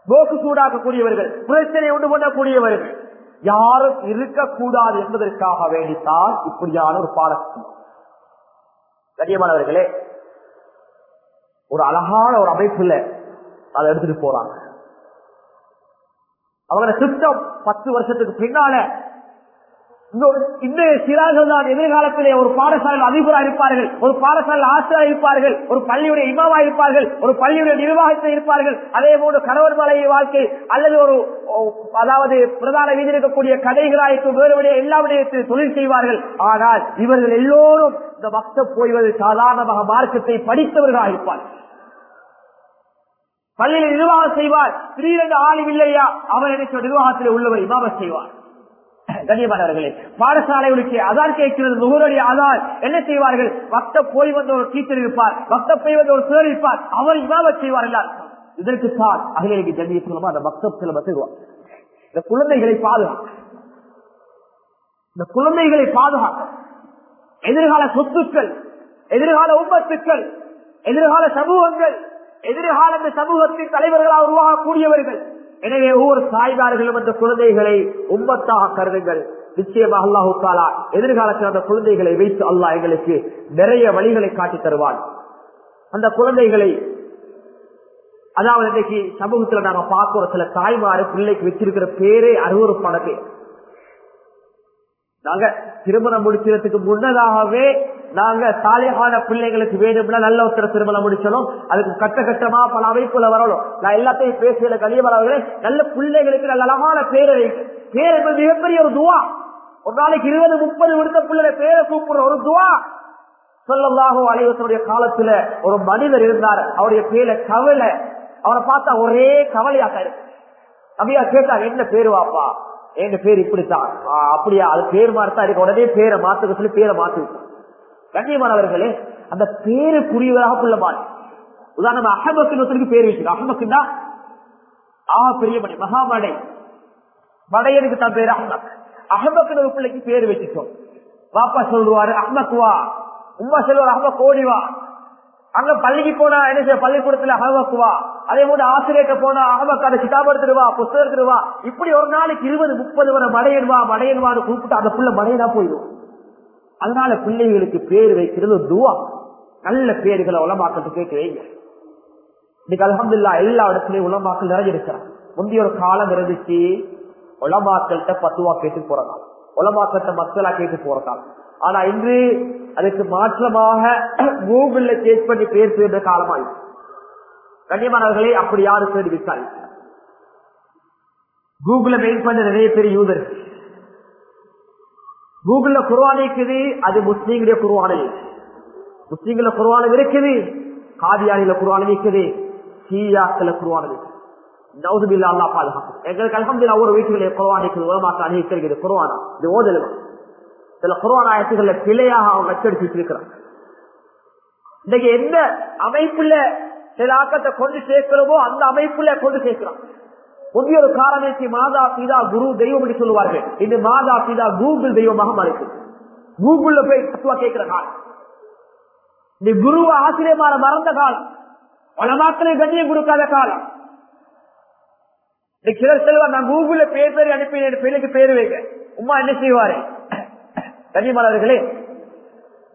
போக்கு சூடாக்கக்கூடியவர்கள் பிரச்சனை உண்டு பண்ணக்கூடியவர்கள். யாரும் இருக்கக்கூடாது என்பதற்காக வேண்டித்தான் இப்படியான ஒரு பாடத்திட்டம் கண்ணியமானவர்களே ஒரு அழகான ஒரு அமைப்புல அதை எடுத்துட்டு போறாங்க. அவங்களோட சிஸ்டம் பத்து வருஷத்துக்கு பின்னால இன்னொரு சிறார்கள் தான் எதிர்காலத்திலே ஒரு பாடசாலையில் அதிபராக இருப்பார்கள் ஒரு பாடசாலையில் ஆசிரியர் இருப்பார்கள் ஒரு பள்ளியுடைய இமாவா இருப்பார்கள் ஒரு பள்ளியுடைய நிர்வாகத்தில் இருப்பார்கள். அதே போன்று கணவர் மலை வாழ்க்கை அல்லது ஒரு அதாவது பிரதான வீதி இருக்கக்கூடிய கடைகளாய்க்கு வேறு எல்லா விடயத்தில் தொழில் செய்வார்கள். ஆனால் இவர்கள் எல்லோரும் இந்த பக்த போய்வது சாதாரணமாக மார்க்கத்தை படித்தவர்களாக இருப்பார்கள். பள்ளியில் நிர்வாகம் செய்வார். திடீரென்று ஆளும் இல்லையா? அவர் நினைச்ச நிர்வாகத்தில் உள்ளவர் இமாம செய்வார். *clears throat* கண்ணியமானவர்களே பாடசாலைகளுக்கு அதார் கேட்கிறது. நுகரடி அதார் என்ன செய்வார்கள்? வக்த போய் வந்த ஒரு டீச்சர் இருப்பார். வக்த போய் வந்த ஒரு சிலர் இருப்பார். அவர் இமாம செய்வார் எல்லாரும் இதற்கு தான் அகிலேக்கு ஜல்லிய மூலமா அந்த பக்த சிலபத்தை இந்த குழந்தைகளை பாதுகாக்க. இந்த குழந்தைகளை பாதுகாக்க. எதிர்கால சொத்துக்கள் எதிர்கால உபத்துக்கள் எதிர்கால சமூகங்கள் எதிர்கால இந்த சமூகத்தின் தலைவர்களாக உருவாகக்கூடியவர்கள். எனவே ஒவ்வொரு சாய்தார்களும் அந்த குழந்தைகளை உம்பத்தாக கருதுங்கள். நிச்சயமாக அல்லாஹு தாலா எதிர்காலத்தில் அந்த குழந்தைகளை வைத்து அல்லாஹ் எங்களுக்கு நிறைய வழிகளை காட்டி தருவான். அந்த குழந்தைகளை அதாவது இன்னைக்கு சமூகத்துல நாங்க பார்க்கிற சில தாய்மாரு பிள்ளைக்கு வச்சிருக்கிற பேரே அருவறுப்பான பேர் நாங்க திருமணம் முடிக்கிறதுக்கு முன்னதாகவே நாங்க சாலையான பிள்ளைங்களுக்கு வேணும்னா நல்ல ஒருத்தர திருமணம் முடிச்சணும். அதுக்கு கட்ட கட்டமா பல அமைப்புல வரணும். நான் எல்லாத்தையும் பேசுகிற கலியவர்களே நல்ல பிள்ளைகளுக்கு நல்ல அழகான பேரவை பேரவை பேர் மிகப்பெரிய ஒரு துவா. ஒரு நாளைக்கு இருபது முப்பது விடுத்த பிள்ளை பேரை கூப்பிடுற ஒரு துவா. சொல்லலாக அலைவசனுடைய காலத்துல ஒரு மனிதர் இருந்தார். அவருடைய பேரை கவலை. அவரை பார்த்தா ஒரே கவலையாக இருக்கு. அப்படியா கேட்டாங்க என்ன பேரு வாப்பா? எங்க பேர் இப்படித்தான்? அப்படியா? அது பேர் மாறத்தான் இருக்கு. உடனே பேரை மாத்துக்க சொல்லி பேரை மாத்தி கண்ணியமானவர்களே அந்த பேரு புரியவராக புள்ள மாறி. உதாரணம் அகமக்கு ஒருத்தருக்கு பேர் வச்சு அகமக்குன்னா ஆ பெரியமணி மகாமடை மடையனுக்கு தான் பேர் அஹ்மக் அஹமக்கு ஒரு பிள்ளைக்கு பேர் வச்சுட்டோம். பாப்பா சொல்லுவாரு அஹ்மக் வா. உமா சொல்லுவார் அஹமக் கோடிவா வா. அங்க பள்ளிக்கு போனா என்ன செய்ய பள்ளிக்கூடத்துல அகமக்குவா அதே போல ஆசிரியர்கிட்ட போனா அகமக் அந்த கிதாப் வா புத்தகம் எடுத்துட்டு இப்படி ஒரு நாளைக்கு இருபது முப்பது வரை மடையன் வா கூப்பிட்டு அந்த புள்ள மடையனா போயிடும். அதனால பிள்ளைகளுக்கு பேர் வைக்கிறது துவா. நல்ல பேர்களை உலமாக்கத்து கேட்டு வைங்க. இன்னைக்கு அலமதுல்லா எல்லா இடத்துலயும் உலமாக்கள் நிறைஞ்சிருக்கிறான் முந்தைய ஒரு காலம் இருந்துச்சு உலமாக்கள்கிட்ட பத்துவா கேட்டு போற காலம் உலமாக்கள்கிட்ட மக்களா கேட்டு போற ஆனா இன்று அதுக்கு மாற்றமாக கூகுள்ல சேர்ச் பண்ணி பேர் சேர்ந்த காலமாயிடுச்சு. கண்ணியமானவர்களே அப்படி யாரும் தெரிவித்தார் கூகுள மெயின் பண்ண நிறைய பேர் யூதர் கூகுள்ல குருவான இருக்குது அது முஸ்லீம்களுடைய குருவான முஸ்லீம்கள குருவானம் இருக்குது காதியானில குருவானம் இருக்குது சீயாக்கள குருவானம் இருக்குது. நவுதுபில்லா அல்லாஹ் பாதுகாப்பு எங்களுக்கு அலமதுல்லா ஒரு வீட்டுகளே குருவான் இருக்குது உலமாக்க அணிவிக்கிறது குருவானா இது ஓதலுமா? சில குருவான ஆயத்துக்களை பிழையாக அவங்க அச்சடிச்சுட்டு இருக்கிறான் இன்னைக்கு எந்த அமைப்புல சில ஆக்கத்தை கொண்டு சேர்க்கிறோமோ அந்த அமைப்புல கொண்டு சேர்க்கிறான். புதிய ஒரு காரணத்தை மாதா பிதா குரு தெய்வம் என்று சொல்லுவார்கள். இது மாதா பிதா கூகுள் தெய்வமாக மறைக்கு கூகுள்ல போய் தத்துவா கேட்கிற காலம். இந்த குருவ ஆசிரியமான மறந்த காலம். உலமாக்களை கண்ணியம் கொடுக்காத காலம். இன்னைக்கு சிலர் செல்வார் நான் கூகுள்ல பேர் பேர் அனுப்பினேன் பேருக்கு பேர் வைக்க உமா என்ன செய்வாரு? கண்ணியமானவர்களே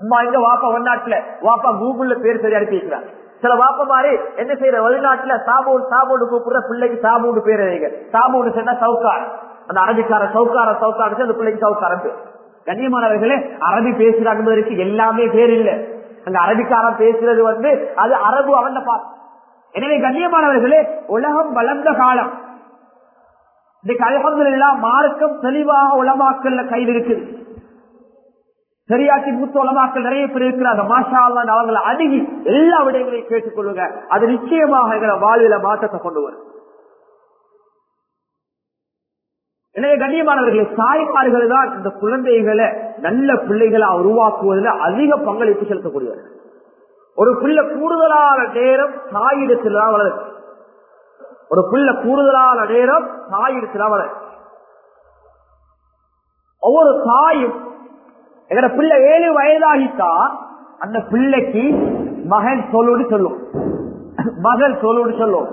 உமா எங்க வாப்பா வெளிநாட்டுல வாப்பா கூகுள்ல பேர் சரி அனுப்பி வைக்கிறார். சில வாப்ப மாதிரி என்ன செய்யற வெளிநாட்டுல சாபோடு சாபோடு கூப்பிடுற பிள்ளைக்கு சாபோடு பேர் வைங்க சாபோடு சொன்னா சவுக்கார் அந்த அரபிக்கார சவுக்கார சவுக்கார அந்த பிள்ளைக்கு சவுக்காரன் பேர். கண்ணியமானவர்களே அரபி பேசுறாங்க எல்லாமே பேர் இல்ல. அந்த அரபிக்காரன் பேசுறது வந்து அது அரபு அவன் பா எனவே கண்ணியமானவர்களே உலகம் வளர்ந்த காலம். இன்னைக்கு அலகம்துல்லா மார்க்கம் தெளிவாக உலமாக்கல்ல கையில் இருக்குது. சரியாக்கி மூத்த உலமாக்கள் நிறைய பேர் இருக்கிறாங்க. மாஷா அல்லா அவர்களை அணுகி எல்லா விடயங்களையும் கேட்டுக்கொள்ளுங்க. அது நிச்சயமாக எங்களை வாழ்வில மாற்றத்தை கொண்டு வரும். எனவே கண்ணியமானவர்களே தாய்மார்கள் தான் இந்த குழந்தைகளை நல்ல பிள்ளைகளை உருவாக்குவதில் அதிக பங்களிப்பு செலுத்தக்கூடியவர்கள் ஒரு பிள்ளை கூடுதலான நேரம் தாயிடத்தில் தான் ஒரு பிள்ளை கூடுதலான நேரம் தாயிடத்தில் தான் ஒவ்வொரு தாயும் எங்கட பிள்ளை ஏழு வயதாகிட்டா அந்த பிள்ளைக்கு மகன் சொல்லுன்னு சொல்லும். மகள் சொல்லுன்னு சொல்லும்.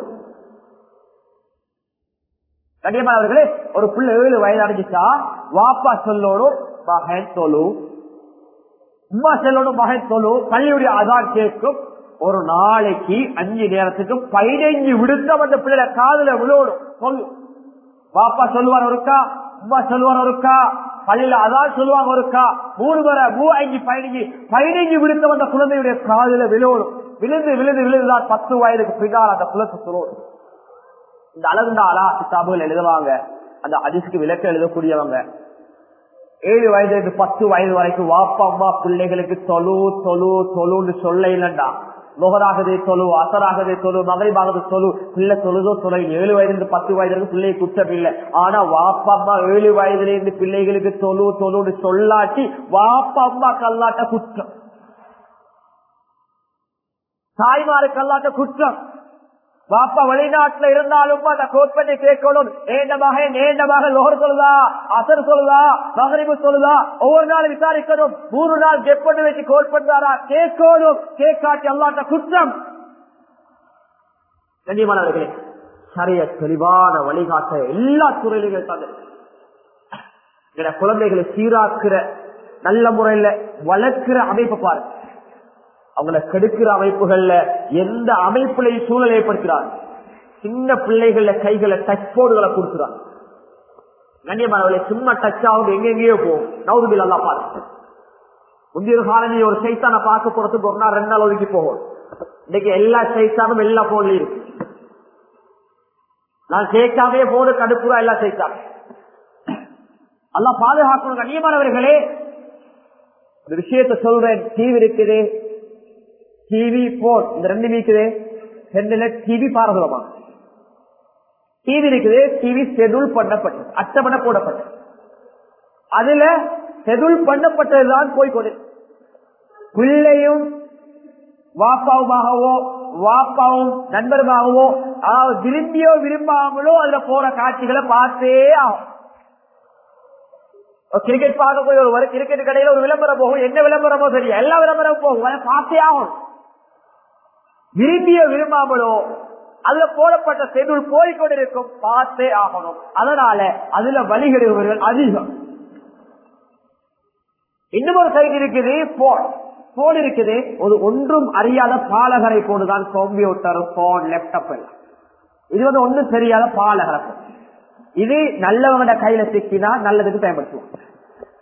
கண்டிப்பாளர்களே ஒரு பிள்ளை ஏழு வயது அடைஞ்சிட்டா வாப்பா சொல்லணும் மகன் சொல்லு உமா சொல்லணும் மகன் சொல்லு பள்ளியுடைய அதான் கேட்கும். ஒரு நாளைக்கு அஞ்சு நேரத்துக்கு பதினைஞ்சு விடுத்தம் அந்த பிள்ளைய காதுல விழுவணும். சொல்லு. பாப்பா சொல்லுவார் ஒருக்கா உமா சொல்லுவார் ஒருக்கா. பள்ளியில அதான் சொல்லுவாங்க ஒருக்கா மூணு முறை மூ ஐந்து பதினஞ்சு பதினஞ்சு விழுத்த வந்த குழந்தையுடைய காதல விழுவணும். விழுந்து விழுந்து விழுந்துதான் பத்து வயதுக்கு பின்னால் அந்த குலத்து சொல்லணும் இந்த அளவுண்டாலா கிதாபுகள் எழுதுவாங்க. அந்த அதிசுக்கு விளக்க எழுதக்கூடியவங்க. ஏழு வயதுக்கு பத்து வயது வரைக்கும் வாப்பா அம்மா பிள்ளைகளுக்கு தொழு தொழு தொழுன்னு சொல்ல இல்லைண்டா முகராகவே சொல்லு அசராகவே சொல்லு மகரிபாகது சொல்லு பிள்ளை சொல்லுதோ தொலை ஏழு வயதுல பத்து வயதுல பிள்ளை குற்றம் இல்லை ஆனா வாப்பா அம்மா ஏழு வயதுல இருந்து பிள்ளைகளுக்கு தொழு தொழுன்னு சொல்லாட்டி வாப்பா அம்மா கல்லாட்ட குற்றம். தாய்மாரு கல்லாட்ட குற்றம். பாப்பா வெளிநாட்டுல இருந்தாலும் அந்த கோட் பண்ணி கேட்கணும். ஏண்டமாக நேண்டமாக லோகர் சொல்லுதா அசர் சொல்லுதா மகரிபு சொல்லுதா ஒவ்வொரு நாள் விசாரிக்கணும். மூணு நாள் கெப்பண்ணு வச்சு கோட் பண்றாரா? கேட்கணும். கேட்காட்டி அல்லாட்ட குற்றம். கண்ணியமானவர்களே சரிய தெளிவான வழிகாட்ட எல்லா துறையிலும் தந்து. குழந்தைகளை சீராக்குற நல்ல முறையில வளர்க்கிற அமைப்பு பாருங்க. அவங்களை கெடுக்கிற அமைப்புகள்ல எந்த அமைப்புலையும் சூழல் ஏற்படுத்துறாங்க சின்ன பிள்ளைகள கைகளை டச் போர்டுகளை கொடுக்குறாங்க கண்ணியமானவர்களை சும்மா டச் ஆகும் எங்கெங்கேயோ போகும் நவுதுபில் எல்லாம் பாருங்க முந்தைய காலனி ஒரு சைத்தான பார்க்க போறதுக்கு ஒரு நாள் ரெண்டு நாள் ஒதுக்கி போகும் இன்னைக்கு எல்லா சைத்தானும் எல்லா போன்லயும் இருக்கு. நான் சேர்க்காமே போன கடுப்புறா எல்லாம் சைத்தான் எல்லாம் பாதுகாக்கணும். கண்ணியமானவர்களே ஒரு விஷயத்த சொல்றேன். டிவி இருக்குது டிவி போன் இந்த ரெண்டு இருக்குது ரெண்டுல டிவி பாரதமா டிவி இருக்குது டிவி ஷெடியூல் பண்ணப்பட்டது. அட்டப்பட போடப்பட்டது. அதுல ஷெடியூல் பண்ணப்பட்டதுதான் போய்கொண்டு பிள்ளையும் வாப்பாவுமாகவோ வாப்பாவும் நண்பருமாகவோ விரும்பியோ விரும்பாமலோ அதுல போற காட்சிகளை பார்த்தே ஆகும் கிரிக்கெட் பார்க்க போய் ஒரு கிரிக்கெட் கடையில ஒரு விளம்பரம் போகும். என்ன விளம்பரமோ சரி எல்லா விளம்பரமும் போகும். பார்த்தே ஆகும் விரும்பியோ விரும்பாமலோ அதுல போடப்பட்ட ஷெடியூல் போய்கொண்டிருக்கும் பார்த்தே ஆகணும். அதனால அதுல வழிகெடுபவர்கள் அதிகம். இன்னும் ஒரு சைடு இருக்குது போன் போன் இருக்குது. ஒரு ஒன்றும் அறியாத பாலகரை போடுதான் கம்ப்யூட்டர் போன் லேப்டாப் எல்லாம். இது வந்து ஒன்றும் தெரியாத பாலகரை இது நல்லவங்க கையில சிக்கினா நல்லதுக்கு பயன்படுத்துவோம்.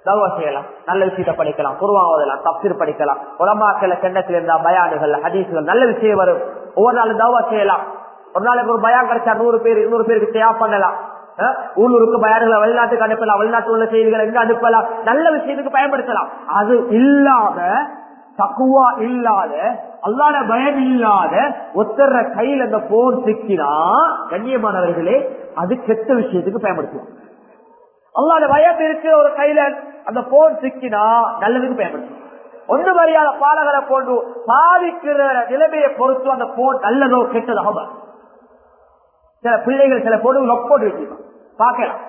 தவா செய்யலாம் நல்ல விஷயத்த படிக்கலாம் குருவாவதெல்லாம் தப்சீர் படிக்கலாம். உலமாக்கல சென்னத்தில் இருந்தா பயானுகள் ஹதீசுகள் நல்ல விஷயம் வரும். ஒவ்வொரு நாளும் தவா செய்யலாம். ஒரு நாளைக்கு ஒரு பயான் கிடைச்சா நூறு பேர் இருநூறு பேருக்கு தேவை பண்ணலாம். ஊழூருக்கு பயான்களை வெளிநாட்டுக்கு அனுப்பலாம் வெளிநாட்டு உள்ள செய்திகளை எங்க அனுப்பலாம். நல்ல விஷயத்துக்கு பயன்படுத்தலாம். அது இல்லாத தக்குவா இல்லாத அல்லாத பயம் இல்லாத ஒத்தர கையில் அந்த போன் சிக்கினா கண்ணியமானவர்களே அது கெட்ட விஷயத்துக்கு பயன்படுத்துவோம் அல்லாத பயம் இருக்கிற ஒரு கையில அந்த போன் சிக்கினா நல்லதுக்கு பயன்படுத்தும் ஒன்று மரியாத பாலகரை போன்று பாதிக்கிற நிலைமையை பொறுத்து அந்த போன் நல்லதோ கெட்டதாக சில பிள்ளைகள் சில போன் லொக் போட்டு வச்சிருக்கோம் பார்க்கலாம்.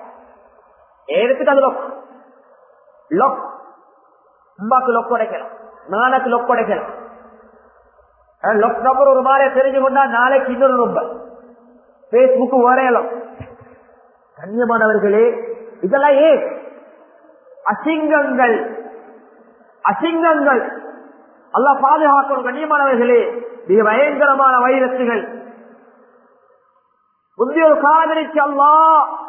எடுத்துட்டு அது லொக் லொக் அம்மாக்கு லொக் உடைக்கலாம். நானுக்கு லொக் உடைக்கலாம். லொக் நம்பர் ஒரு மாதிரி தெரிஞ்சு கொண்டா நாளைக்கு இன்னொரு ரொம்ப பேஸ்புக் வரையலாம் கண்ணியமானவர்களே இதெல்லாம் ஏன்? அசிங்கங்கள் அசிங்கங்கள். அல்ல பாதுகாக்கும் கண்ணியமானவர்களே. மிக பயங்கரமான வைரத்துகள் முந்தைய ஒரு காலமிச்சு அல்லா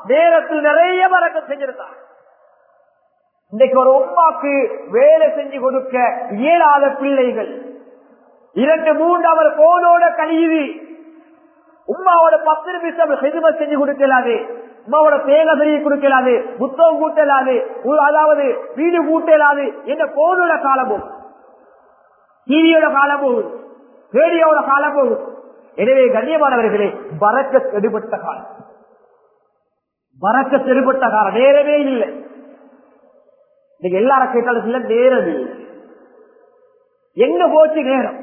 நேரத்தில் நிறைய மறக்க செஞ்சிருந்தார் இன்றைக்கு ஒரு உமாக்கு வேலை செஞ்சு கொடுக்க இயலாத பிள்ளைகள். இரண்டு மூன்று அவர் போனோட கழிவு உமாவோட பத்து நிமிஷம் செதுமை செஞ்சு கொடுக்கலாது உமாவோட தேங்க பெரிய கொடுக்கலாது புத்தகம் கூட்டலாது அதாவது வீடு கூட்டலாது என்ற போனோட காலமும் டிவியோட காலமும் ரேடியோட காலமும் எனவே கண்ணியமானவர்களே பறக்க செடுபட்ட காலம். பறக்க செடுபட்ட காலம். நேரமே இல்லை. நீங்க எல்லாரும் கேட்டாலும் நேரம் இல்லை. எங்க போச்சு நேரம்?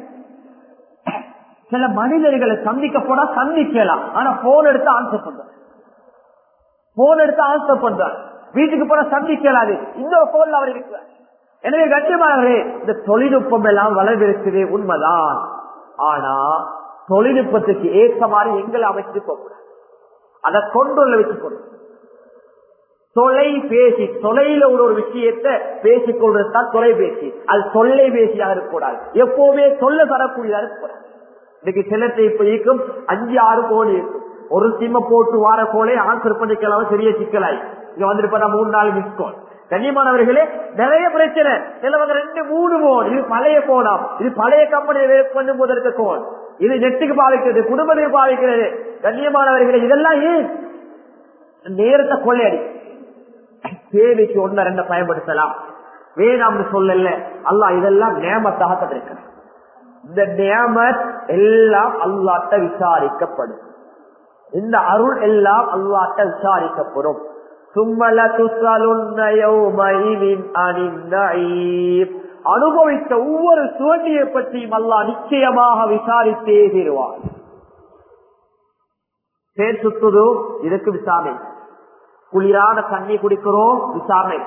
சில மனிதர்களை சந்திக்க போனா சந்திக்கலாம். ஆனா போன் எடுத்து ஆன்சர் பண்ற போன் எடுத்து ஆன்சர் பண்றார். வீட்டுக்கு போனா சந்திக்கலாது. இன்னொரு போன்ல அவர் இருக்கிறார். எனவே கண்டிப்பாகவே இந்த தொழில்நுட்பம் எல்லாம் வளர்ந்திருக்குது உண்மைதான். ஆனா தொழில்நுட்பத்துக்கு ஏற்ற மாதிரி எங்களை அமைச்சு போகக்கூடாது அதை கொண்டுள்ள வச்சு தொலை தொலைபேசி தொலையில ஒரு ஒரு விஷயத்தை பேசிக் கொள்றதுதான் தொலைபேசி. அது தொல்லை பேசியாக இருக்கக்கூடாது. எப்பவுமே சொல்ல தரக்கூடியதாக இருக்கக்கூடாது. இன்னைக்கு சிலத்தை இப்ப இருக்கும் அஞ்சு ஆறு கோடி இருக்கும் ஒரு சிம்ம போட்டு வார போலே ஆன்சர் பண்ணிக்கலாம் பெரிய சிக்கலாய். இங்க வந்துருப்பா மூணு நாள் மிஸ் கால் கண்ணியமானவர்களே நிறைய பிரச்சனை. சிலவங்க ரெண்டு மூணு போன் இது பழைய போனாம் இது பழைய கம்பெனியை பண்ணும் போது இருக்க கோன் இது நெட்டுக்கு பாதிக்கிறது குடும்பத்துக்கு பாதிக்கிறது கண்ணியமானவர்களே இதெல்லாம் ஏன்? நேரத்தை கொள்ளையடி. தேவைக்கு ஒன்ன ரெண்ட பயன்படுத்தலாம். வேணாம்னு சொல்லல. அல்லா இதெல்லாம் நேமத்தாக தந்திருக்க இந்த நேமத் எல்லாம் அல்லாட்ட விசாரிக்கப்படும். இந்த அருள் எல்லாம் அல்லாட்ட விசாரிக்கப்படும். சும்மல அனுபவித்த ஒவ்வொரு சுவண்டியை பற்றியும் அல்லா நிச்சயமாக விசாரித்தே தீருவார் பேர் சுத்துதோ இதுக்கு விசாரணை. குளிரான தண்ணி குடிக்கிறோம் விசாரணை.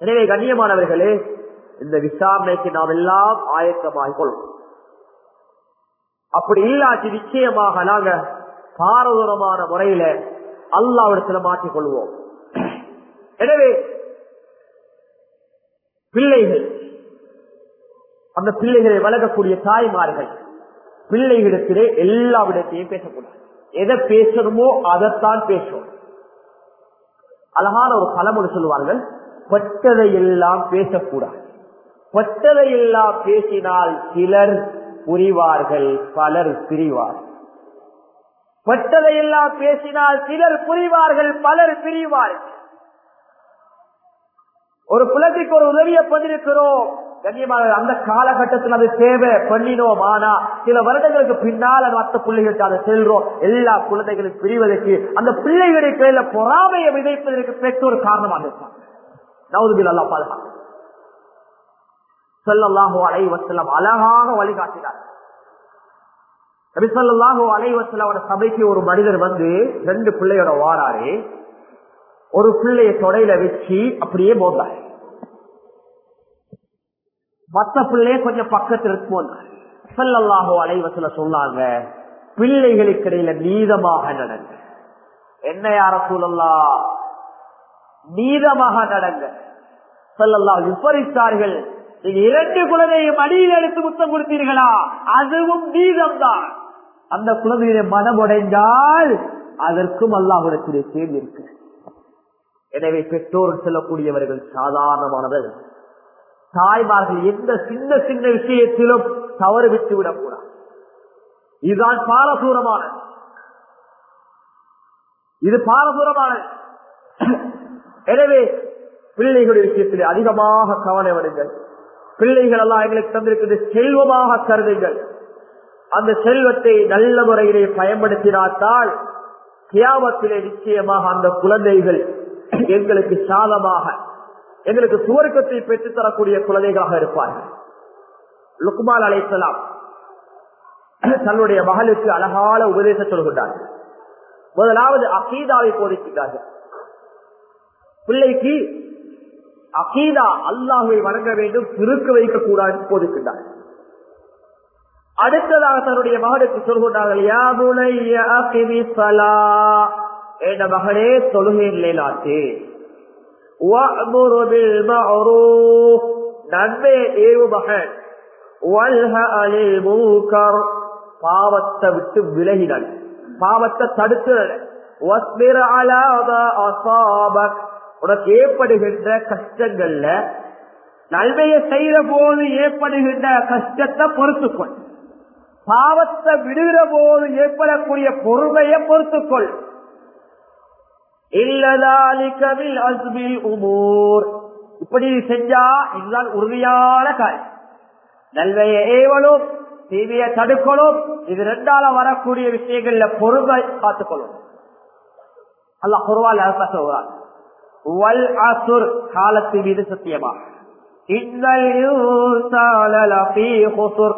எனவே கண்ணியமானவர்களே இந்த விசாரணைக்கு நாம் எல்லாம் ஆயக்கமாக கொள்வோம் அப்படி இல்லாட்டி நிச்சயமாக நாங்க பாரதூரமான முறையில அல்லாவிடத்துல மாற்றிக் கொள்வோம் எனவே பிள்ளைகள் அந்த பிள்ளைகளை வளர்க்கக்கூடிய தாய்மார்கள் பிள்ளைகளிடத்திலே எல்லா விடத்தையும் பேசக்கூடாது. எதை பேசணுமோ அதைத்தான் பேசும் அழகான ஒரு பழமொழி சொல்லுவார்கள் பட்டதை எல்லாம் பேசக்கூடாது. பட்டதை எல்லாம் பேசினால் சிலர் புரிவார்கள் பலர் பிரிவார்கள் பட்டதையெல்லாம் பேசினால் சிலர் புரிவார்கள் பலர் பிரிவார்கள் ஒரு குலத்துக்கு ஒரு உதவியை பண்ணிருக்கிறோம். கண்ணியமாக அந்த காலகட்டத்தில் அது தேவை பண்ணினோம். ஆனா சில வருடங்களுக்கு பின்னால் மற்ற பிள்ளைகளுக்கு அதை செல்றோம். எல்லா குழந்தைகளும் பிரிவதற்கு அந்த பிள்ளைகளுடைய பொறாமையை விதைப்பதற்கு பெற்றோர் காரணமாக இருப்பாங்க. நவுதுபில் அல்லா பாதுகாப்பு. சொல்லல்லாஹோ அலைவசலம் அழகாக வழிகாட்டினார். நபிசல்லாஹோ அலைவசலோட சபைக்கு ஒரு மனிதர் வந்து ரெண்டு பிள்ளையோட வாராரு ஒரு பிள்ளைய தொடையில வச்சு அப்படியே போந்தார். மத்த பிள்ளைய கொஞ்சம் பக்கத்துல போனார் சொல்லல்லாஹோ அலைவசல சொன்னாங்க பிள்ளைகளுக்கு இடையில நீதமாக நடங்க. என்ன யார சூழல்லா நீதமாக நடங்க. செல்லல்லா விபரித்தார்கள். நீங்க இரண்டு குழந்தையை மடியில் எடுத்து முத்தம் கொடுத்தீர்களா? அதுவும் நீதம்தான் அந்த குழந்தையை மனம் உடைந்தால் அதற்கும் அல்லாஹுடத்திலே கேள்வி இருக்கு. எனவே பெற்றோர் செல்லக்கூடியவர்கள் சாதாரணமானவர் தாய்மார்கள் எந்த சின்ன சின்ன விஷயத்திலும் தவறு விட்டு விடக்கூடாது இதுதான் பாரசூரமானது இது பாரசூரமானது *coughs* எனவே பிள்ளைகளுடைய விஷயத்தில் அதிகமாக கவனம் எடுங்கள் பிள்ளைகள் எல்லாம் எங்களுக்கு தந்திருக்கிறது செல்வமாக கருதுங்கள். அந்த செல்வத்தை நல்ல முறையிலே பயன்படுத்தினாத்தால் தியாபத்திலே நிச்சயமாக அந்த குழந்தைகள் எங்களுக்கு சாதமாக எங்களுக்கு சுவர்க்கத்தை பெற்றுத் தரக்கூடிய குழந்தைகளாக இருப்பார்கள். லுக்மால் அலைசலாம் தன்னுடைய மகளுக்கு அழகான உபதேசம் சொல்கின்றார்கள் முதலாவது அகீதாவை போதிக்கிறார்கள் பிள்ளைக்கு அகீதா அல்லாஹை வணங்க வேண்டும் திருக்க வைக்க கூடாது போதிக்கின்றார். அடுத்ததாக தன்னுடைய மகனுக்கு சொல்கின்றார்கள் மகளே மகனே தொழுகை நிலைநாட்டு. நன்மை ஏவு மகன். பாவத்தை விட்டு விலகினல் பாவத்தை தடுத்து உனக்கு ஏற்படுகின்ற கஷ்டங்கள்ல நன்மையை செய்யற போது ஏற்படுகின்ற கஷ்டத்தை பொறுத்துக்கொள். பாவத்தை விடுகிற போது ஏற்படக்கூடிய பொறுமையை பொறுத்துக்கொள். இல்லதாலிக்கவில் அஸ்பில் உமூர். இப்படி செஞ்சா இதுதான் உறுதியான காரியம் நல்வையை ஏவலும் தீமையை தடுக்கணும். இது ரெண்டால வரக்கூடிய விஷயங்கள்ல பொறுமை பார்த்துக்கொள்ளும் அல்ல குருவால் சொல்றான். வல் அசுர் காலத்தின் மீது சத்தியமா?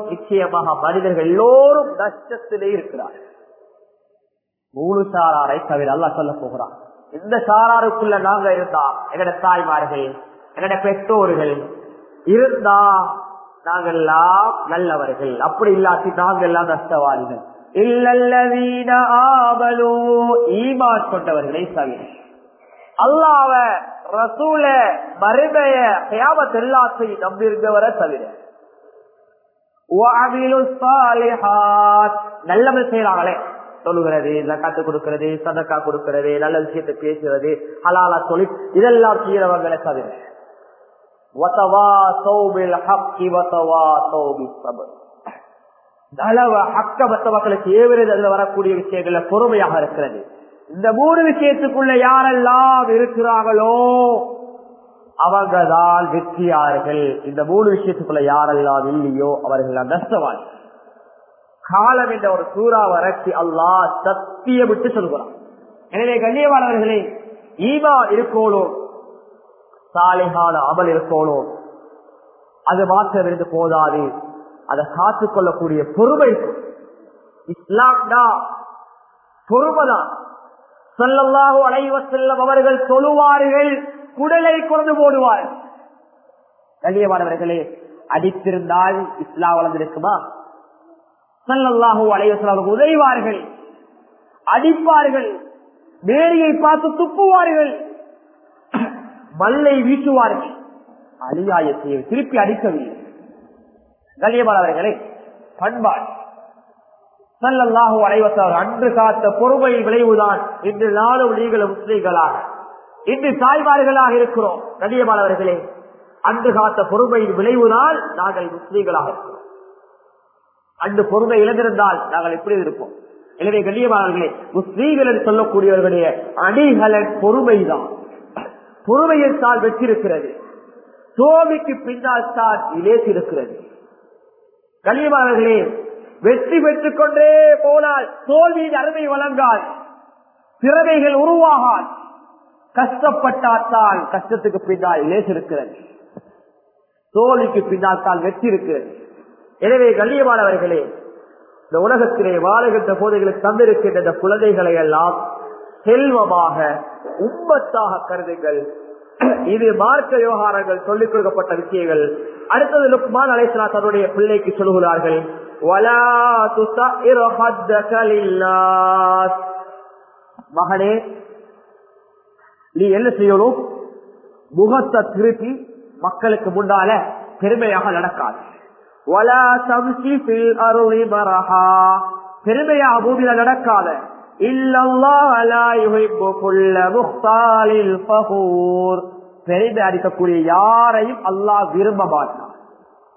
நிச்சயமாக மனிதர்கள் எல்லோரும் நஷ்டத்திலே இருக்கிறார் மூணு சாராரை தவிர அல்லா சொல்ல போகிறான். இந்த சாராருக்குள்ள நாங்க இருந்தா எங்கட தாய்மார்கள் எங்கட பெற்றோர்கள் இருந்தா நாங்கெல்லாம் நல்லவர்கள். அப்படி இல்லாட்டி நாங்கெல்லாம் நஷ்டவாதிகள். இல்லல்லவீன ஆவலோ ஈமான் கொண்டவர்களை தவிர. அல்லாவ ரசூல மறுமைய கயாமத் எல்லாத்தையும் நம்பியிருந்தவரை தவிர. நல்லவன் செய்யறாங்களே சொல்லுகிறது ஜக்காத்து கொடுக்கிறது சதக்கா கொடுக்கிறது நல்ல விஷயத்தை பேசுறது ஹலாலா தொழில் இதெல்லாம் செய்யறவங்களை தவிர. மற்ற மக்களுக்கு ஏவரது அதுல வரக்கூடிய விஷயங்கள்ல பொறுமையாக இருக்கிறது. இந்த மூணு விஷயத்துக்குள்ள யாரெல்லாம் இருக்கிறார்களோ அவங்கதான் வெற்றியார்கள். இந்த மூணு விஷயத்துக்குள்ள யாரெல்லாம் இல்லையோ அவர்கள் நஷ்டவாள் காலம் என்ற ஒரு சூறா வறட்சி அல்லாஹ் சத்திய விட்டு சொல்கிறான். எனவே கண்ணியவாளர்களே ஈமா இருக்கோளோ சாலைகான அமல் இருக்கோளோ அது மாற்றம் இருந்து போதாது. அதை காத்துக் கொள்ளக்கூடிய பொறுமை இருக்கும் இஸ்லாம்டா பொறுமைதான். சொல்லல்லாஹு அலைவ செல்லம் அவர்கள் தொழுவார்கள் குடலை கொண்டு போடுவார். கண்ணியமானவர்களே அடித்திருந்தால் இஸ்லா வளர்ந்திருக்குமா? சல்லல்லாஹு அலைவசம் உதைவார்கள் அடிப்பார்கள் வேரியை பார்த்து துப்புவார்கள் மல்லை வீசுவார்கள். அலியாயத்தை திருப்பி அடிக்கவில்லை. கண்ணியமானவர்களே பண்பாடு. சல்லல்லாஹு அலைவசம் அன்று காத்த பொறுமை விளைவுதான் இன்று நாளும் நீங்களும் முஸ்லீம்களாக. இன்று தாய்மார்களாக இருக்கிறோம் நதியமானவர்களே அன்று காத்த பொறுமையின் விளைவுதான் நாங்கள் முஸ்லீம்களாக இருக்கிறோம். அன்று பொறுமை இழந்திருந்தால் நாங்கள் எப்படி இருப்போம். எனவே கண்ணியமானவர்களே முஸ்லீம்கள் என்று சொல்லக்கூடியவர்களுடைய அணிகளன் பொறுமைதான். பொறுமையில் தான் வெற்றிருக்கிறது. தோல்விக்கு பின்னால் தான் இலேசி இருக்கிறது. கண்ணியமானவர்களே வெற்றி பெற்றுக் கொண்டே போனால் தோல்வியின் அருமை வழங்கால். திறமைகள் உருவாகால். கஷ்டப்பட்டால் கஷ்டத்துக்கு பின்னால் இலேசி இருக்கிறது. தோல்விக்கு பின்னால் தான் வெற்றி இருக்கிறது. எனவே கண்ணியமானவர்களே இந்த உலகத்திலே வாழுகின்ற போதைகளுக்கு தந்திருக்கின்ற இந்த குழந்தைகளை எல்லாம் செல்வமாக உம்மத்தாக கருதுங்கள். இது மார்க்க விவகாரங்கள் சொல்லிக் கொடுக்கப்பட்ட விஷயங்கள். அடுத்தது லுக்மான் அலைசலா தன்னுடைய பிள்ளைக்கு சொல்கிறார்கள் மகனே நீ என்ன செய்யணும்? முகத்தை திருப்பி மக்களுக்கு முன்னால பெருமையாக நடக்காது. பெருமையா பூமியில நடக்காத. பெருமை அடிக்கக்கூடிய யாரையும் அல்லாஹ் விரும்ப மாட்டான்.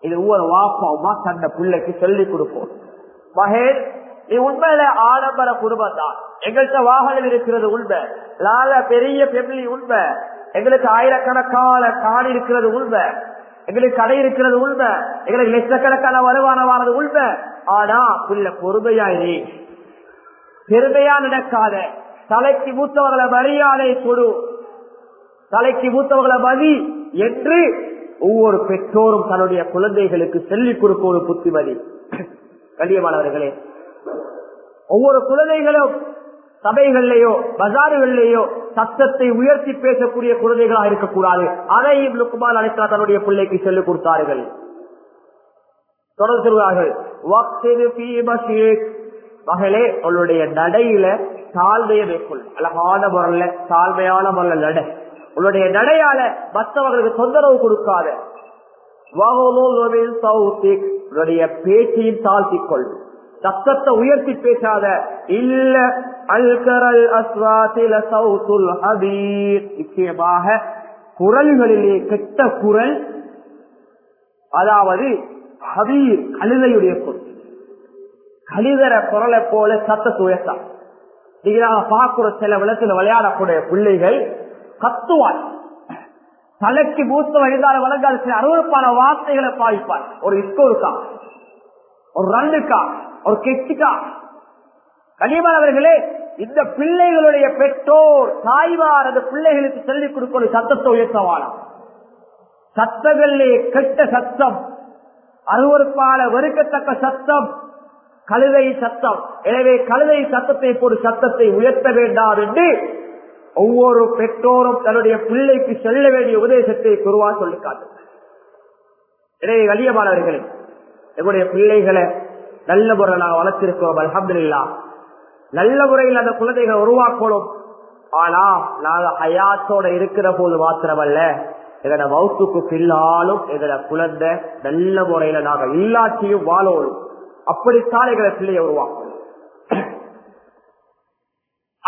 இது ஒவ்வொரு வாப்பாவுமா தந்த பிள்ளைக்கு சொல்லிக் கொடுப்போம். மகேஷ் நீ உண்மையில ஆடம்பர குடும்பம் தான் எங்கள்கிட்ட வாகனம் இருக்கிறது உண்மை. லால பெரிய பெமிலி உண்மை. எங்களுக்கு ஆயிரக்கணக்கான காடு இருக்கிறது உண்மை. எங்களுக்கு கடை இருக்கிறது உண்மை. எங்களுக்கு லட்சக்கணக்கான வருமானமானது உண்மை. ஆனா பிள்ளை பொறுமையா இரு. பெருமையா நடக்காத தலைக்கு மூத்தவர்களை மரியாதை கொடு. தலைக்கு மூத்தவர்களை மதி என்று ஒவ்வொரு பெற்றோரும் தன்னுடைய குழந்தைகளுக்கு சொல்லிக் கொடுக்க ஒரு புத்திமதி. கண்ணியமானவர்களே ஒவ்வொரு குழந்தைகளும் சபைகளிலேயோ பஜாறுகளிலேயோ சத்தத்தை உயர்த்தி பேசக்கூடிய குழந்தைகளாக இருக்கக்கூடாது. அதையும் லுக்குமான் அழைத்தா தன்னுடைய பிள்ளைக்கு சொல்லிக் கொடுத்தார்கள். தொடர்ந்து சொல்வார்கள் மகளே உங்களுடைய நடையில தாழ்மையை மேற்கொள். அழகான முறையில தாழ்மையான முறையில் நடை. உன்னுடைய நடையால மற்றவர்களுக்கு தொந்தரவு கொடுக்காத. உன்னுடைய பேச்சையும் தாழ்த்திக் கொள் சத்தத்தை உயர்த்தி பேசாத. இல்ல அல்கரல் அஸ்வாசில சவுத்துல் ஹபீர். நிச்சயமாக குரல்களிலே கெட்ட குரல் அதாவது ஹபீர் கழுதையுடைய குரல். கழுதர குரலை போல சத்தத்தை உயர்த்தான் நீங்க பார்க்கிற சில விளக்குல விளையாடக்கூடிய பிள்ளைகள் கத்துவார் தலைக்கு பூத்த வயதான வழங்காத சில அருவறுப்பான வார்த்தைகளை பாதிப்பார் ஒரு இஸ்கோருக்கா? ஒரு ரன்னுக்கா? ஒரு கெட்டிக்கா? கனியமானவர்களே இந்த பிள்ளைகளுடைய பெற்றோர் தாய்மார் அந்த பிள்ளைகளுக்கு சொல்லிக் கொடுக்கணும் சத்தத்தை உயர்த்தவானம் சத்தங்களிலே கெட்ட சத்தம் அருவறுப்பான வெறுக்கத்தக்க சத்தம் கழுதை சத்தம். எனவே கழுதை சத்தத்தை போடு சத்தத்தை உயர்த்த வேண்டாம் என்று ஒவ்வொரு பெற்றோரும் தன்னுடைய பிள்ளைக்கு செல்ல வேண்டிய உபதேசத்தை குருவா சொல்லிக்காட்டு. இடையே வலியமானவர்களே எங்களுடைய பிள்ளைகளை நல்ல முறையில் நாங்கள் வளர்த்திருக்கிறோம் அலமதுல்லா நல்ல முறையில் அந்த குழந்தைகளை உருவாக்கணும். ஆனா நாங்கள் ஹயாத்தோட இருக்கிற போது மாத்திரமல்ல எங்கட மவுத்துக்கு பின்னாலும் எங்கட குழந்தை நல்ல முறையில நாங்கள் எல்லாத்தையும் வாழணும். அப்படித்தான் எங்களை பிள்ளையை உருவாக்கணும்.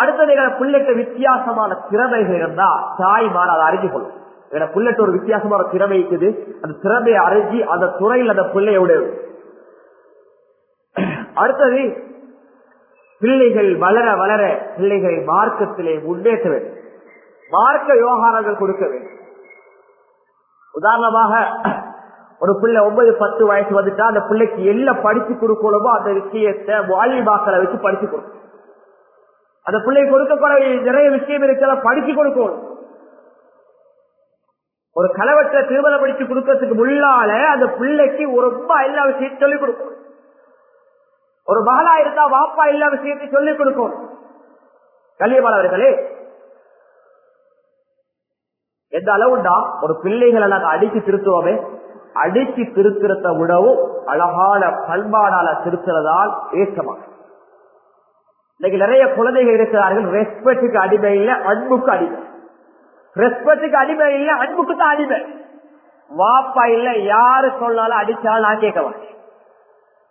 அடுத்தது எங்க பிள்ளைக்கு வித்தியாசமான திறமைகள் இருந்தா தாய்மார் அதை அறிஞ்சு கொள்ளும் எங்க பிள்ளைக்கு ஒரு வித்தியாசமான திறமை இருக்குது. அந்த திறமையை அறிஞ்சு அந்த துறையில் அந்த பிள்ளையோட அடுத்தது பிள்ளைகள் வளர வளர பிள்ளைகள் மார்க்கத்திலே முன்னேற்ற வேண்டும். மார்க்க விவகாரங்கள் கொடுக்க வேண்டும். உதாரணமாக ஒரு பிள்ளை ஒன்பது பத்து வயசு வந்துட்டா அந்த பிள்ளைக்கு என்ன படிச்சு கொடுக்கணுமோ அந்த விஷயத்தை வாலிபாக்களை வச்சு படிச்சு கொடுக்கணும் அந்த பிள்ளை கொடுக்கப்பட நிறைய விஷயம் இருக்கிற படிச்சு கொடுக்கணும். ஒரு கலவற்ற திருமண படிச்சு கொடுக்கறதுக்கு முள்ளால அந்த பிள்ளைக்கு ஒரு ரொம்ப எல்லா விஷயத்தையும் சொல்லிக் கொடுக்கணும். ஒரு மகளா இருந்தா வாப்பா எல்லா விஷயத்தையும் சொல்லிக் கொடுக்கணும். கல்யமானவர்களே எந்த அளவுண்டா? ஒரு பிள்ளைகளை நாங்க அடிச்சு திருத்துவோமே. அடிச்சு திருத்துறத விடவும் அழகான பண்பாடால திருத்துறதால் ஏற்றமா இன்னைக்கு நிறைய குழந்தைகள் இருக்கிறார்கள். ரெஸ்பெக்டுக்கு அடிமை இல்ல அன்புக்கு அடிமை. ரெஸ்பெக்டுக்கு அடிமை இல்ல அன்புக்கு தான் அடிமை. வாப்பா இல்ல யாரு சொன்னாலும் அடிச்சாலும் நான் கேட்க மாட்டேன்.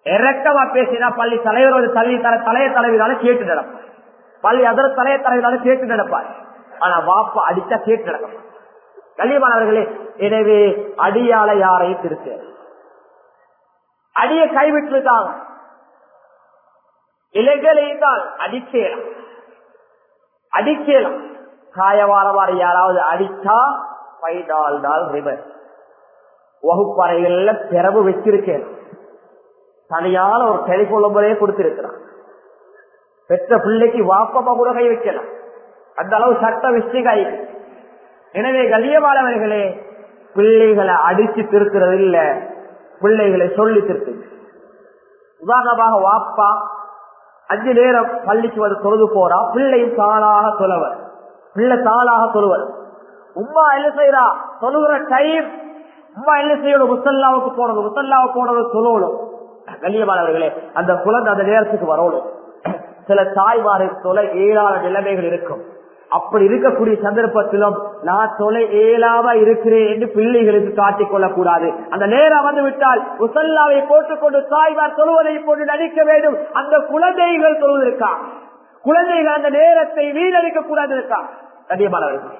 இறக்கமா பேசினா பள்ளி தலைவர் ஒரு தள்ளி தர தலைய தலைவினாலும் கேட்டு நடப்பார். பள்ளி அதர தலைய தலைவினாலும் கேட்டு நடப்பார். ஆனா வாப்பா அடிச்சா கேட்டு நடக்கும். கல்விமானவர்களே எனவே அடியால யாரையும் திருத்த அடிய கைவிட்டுருக்காங்க இலைகளையும் தான் அடிச்சேலாம் அடிச்சேலாம் காயவாரவாறு யாராவது அடிச்சா பைடால் டால் ரிபர். வகுப்பறைகள்ல பிறவு வச்சிருக்கேன். தனியான ஒரு டெலிபோன் நம்பரே கொடுத்திருக்கிறான். பெற்ற பிள்ளைக்கு வாப்பமா கூட கை வைக்கலாம். அந்த அளவு சட்ட விஷயம் கை எனவே கலியமானவர்களே பிள்ளைகளை அடிச்சு திருக்கிறது இல்ல பிள்ளைகளை சொல்லி திருத்து உதாரணமாக வாப்பா அஞ்சு நேரம் பள்ளிக்கு வந்து தொழுது போறா பிள்ளையும் தாளாக தொலைவர் பிள்ளை தாளாக தொழுவர். உமா என்ன செய்யறா தொழுகிற டைம் உமா என்ன செய்யணும்? முசல்லாவுக்கு போனது முசல்லாவுக்கு போனது தொழணும் கண்ணியமானவர்களே அந்த குழந்தை அந்த நேரத்துக்கு வரணும். சில தாய்மாரை தொலை ஏழான நிலைமைகள் இருக்கும். அப்படி இருக்கக்கூடிய சந்தர்ப்பத்திலும் நான் தொலை ஏலாவா இருக்கிறேன் என்று பிள்ளைகளுக்கு காட்டிக் கொள்ளக்கூடாது. அந்த நேரம் வந்து விட்டால் உசல்லாவை போட்டுக்கொண்டு சாய்வார் தொழுவதை போட்டு நடிக்க வேண்டும். அந்த குழந்தைகள் தொழுவதற்கா? குழந்தைகள் அந்த நேரத்தை வீணடிக்க கூடாது இருக்கா கண்ணியமானவர்கள்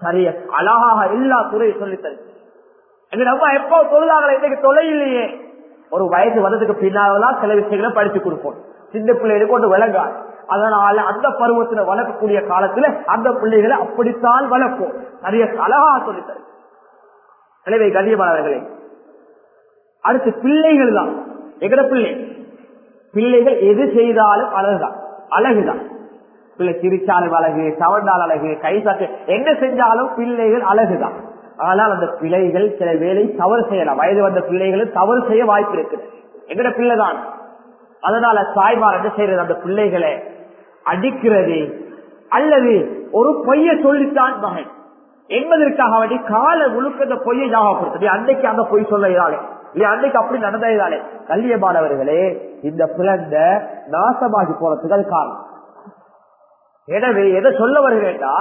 சரிய அழகாக எல்லா துறை சொல்லித்தரு எங்க அம்மா எப்போ தொழுதாங்களே இன்னைக்கு தொலை இல்லையே ஒரு வயது வந்ததுக்கு பின்னால்தான் சில விஷயங்களை படிச்சு கொடுப்போம். சின்ன பிள்ளைகளுக்கு கொண்டு விளங்காது. அதனால அந்த பருவத்துல வளர்க்கக்கூடிய காலத்துல அந்த பிள்ளைகளை அப்படித்தான் வளர்ப்போம். நிறைய அழகா சொல்லித்தரு. எனவே கண்ணியமானவர்களே அடுத்து பிள்ளைகள் தான். எங்கட பிள்ளை? பிள்ளைகள் எது செய்தாலும் அழகுதான். அழகுதான். பிள்ளை சிரிச்சாலும் அழகு சவண்டால் அழகு கை சாட்டு என்ன செஞ்சாலும் பிள்ளைகள் அழகுதான். ஆனால் அந்த பிள்ளைகள் சில வேலை தவறு செய்யலாம். வயது வந்த பிள்ளைகளும் தவறு செய்ய வாய்ப்பு இருக்குது. எங்கட பிள்ளைதான் அதனால தாய்மார் என்ன செய்யறது? அந்த பிள்ளைகளை அடிக்கிறது. அல்லது ஒரு பொய்ய சொல்லித்தான் மகன் என்பதற்காக வேண்டி கால முழுக்க பொய்யை ஞாபகப்படுத்த அன்னைக்கு அந்த பொய் சொல்ல இதாலே. இல்லையா அன்னைக்கு அப்படி நடந்ததாலே கல்வியமானவர்களே இந்த பிளந்த நாசமாகி போறதுக்கு அது காரணம். எனவே எதை சொல்ல வருகிறேன்டா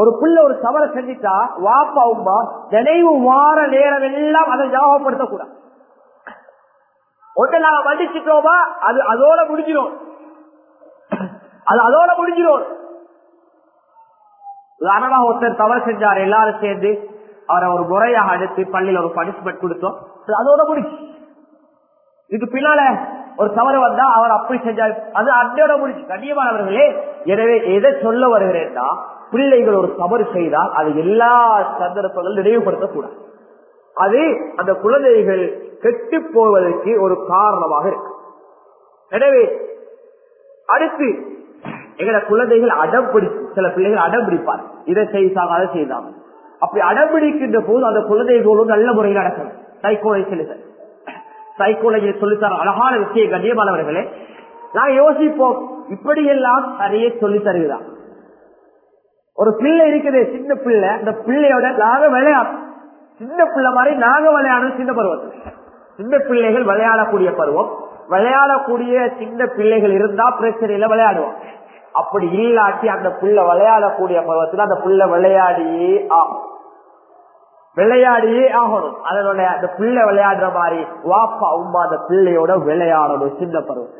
ஒரு புள்ள ஒரு தவறை செஞ்சிட்டா வாப்பா உமா நினைவு வார நேரம் எல்லாம் அதை ஞாபகப்படுத்த கூடாது ஒன்றை நாங்க மன்னிச்சிட்டோமா? அது அதோட முடிஞ்சிடும் அது அதோட முடிஞ்சிடும் உதாரணமாக ஒருத்தர் தவறு செஞ்சார் எல்லாரும் சேர்ந்து அவரை ஒரு முறையாக அடித்து பள்ளியில ஒரு பனிஷ்மெண்ட் கொடுத்தோம். அதோட முடிச்சு இதுக்கு பின்னால ஒரு தவறு வந்தா அவர் அப்படி செஞ்சார். அது அன்றையோட முடிச்சு கண்ணியமானவர்களே எனவே எதை சொல்ல வருகிறேன்னா பிள்ளைகள் ஒரு தவறு செய்தால் அது எல்லா சந்தர்ப்பங்களும் நினைவுபடுத்தக்கூடாது. அது அந்த குழந்தைகள் கெட்டு போவதற்கு ஒரு காரணமாக இருக்கு. எனவே அடுத்து எங்கட குழந்தைகள் அடம் சில பிள்ளைகள் அடம் பிடிப்பார் இதை செய்தாங்க அதை செய்தாங்க. அப்படி அடம் பிடிக்கின்ற போது அந்த குழந்தைகளோடு நல்ல முறையில் நடக்கணும். சைக்கோலை சொல்லுங்கள் சைக்கோலஜி சொல்லித்தர அழகான விஷயம் கண்ணியமானவர்களே நான் யோசிப்போம் இப்படியெல்லாம் சரியே சொல்லி தருகிறான் ஒரு பிள்ளை இருக்குது சின்ன பிள்ளை. அந்த பிள்ளையோட நாங்க விளையாடும் சின்ன பிள்ளை மாதிரி நாங்க விளையாடணும் சின்ன பருவத்தில். சின்ன பிள்ளைகள் விளையாடக்கூடிய பருவம். விளையாடக்கூடிய சின்ன பிள்ளைகள் இருந்தா பிரச்சனையில விளையாடுவோம். அப்படி இல்லாட்டி அந்த புள்ள விளையாடக்கூடிய பருவத்தில் அந்த புள்ள விளையாடியே ஆகும் விளையாடியே ஆகணும். அதனுடைய அந்த பிள்ளை விளையாடுற மாதிரி வாப்பா உமா அந்த பிள்ளையோட விளையாடணும் சின்ன பருவம்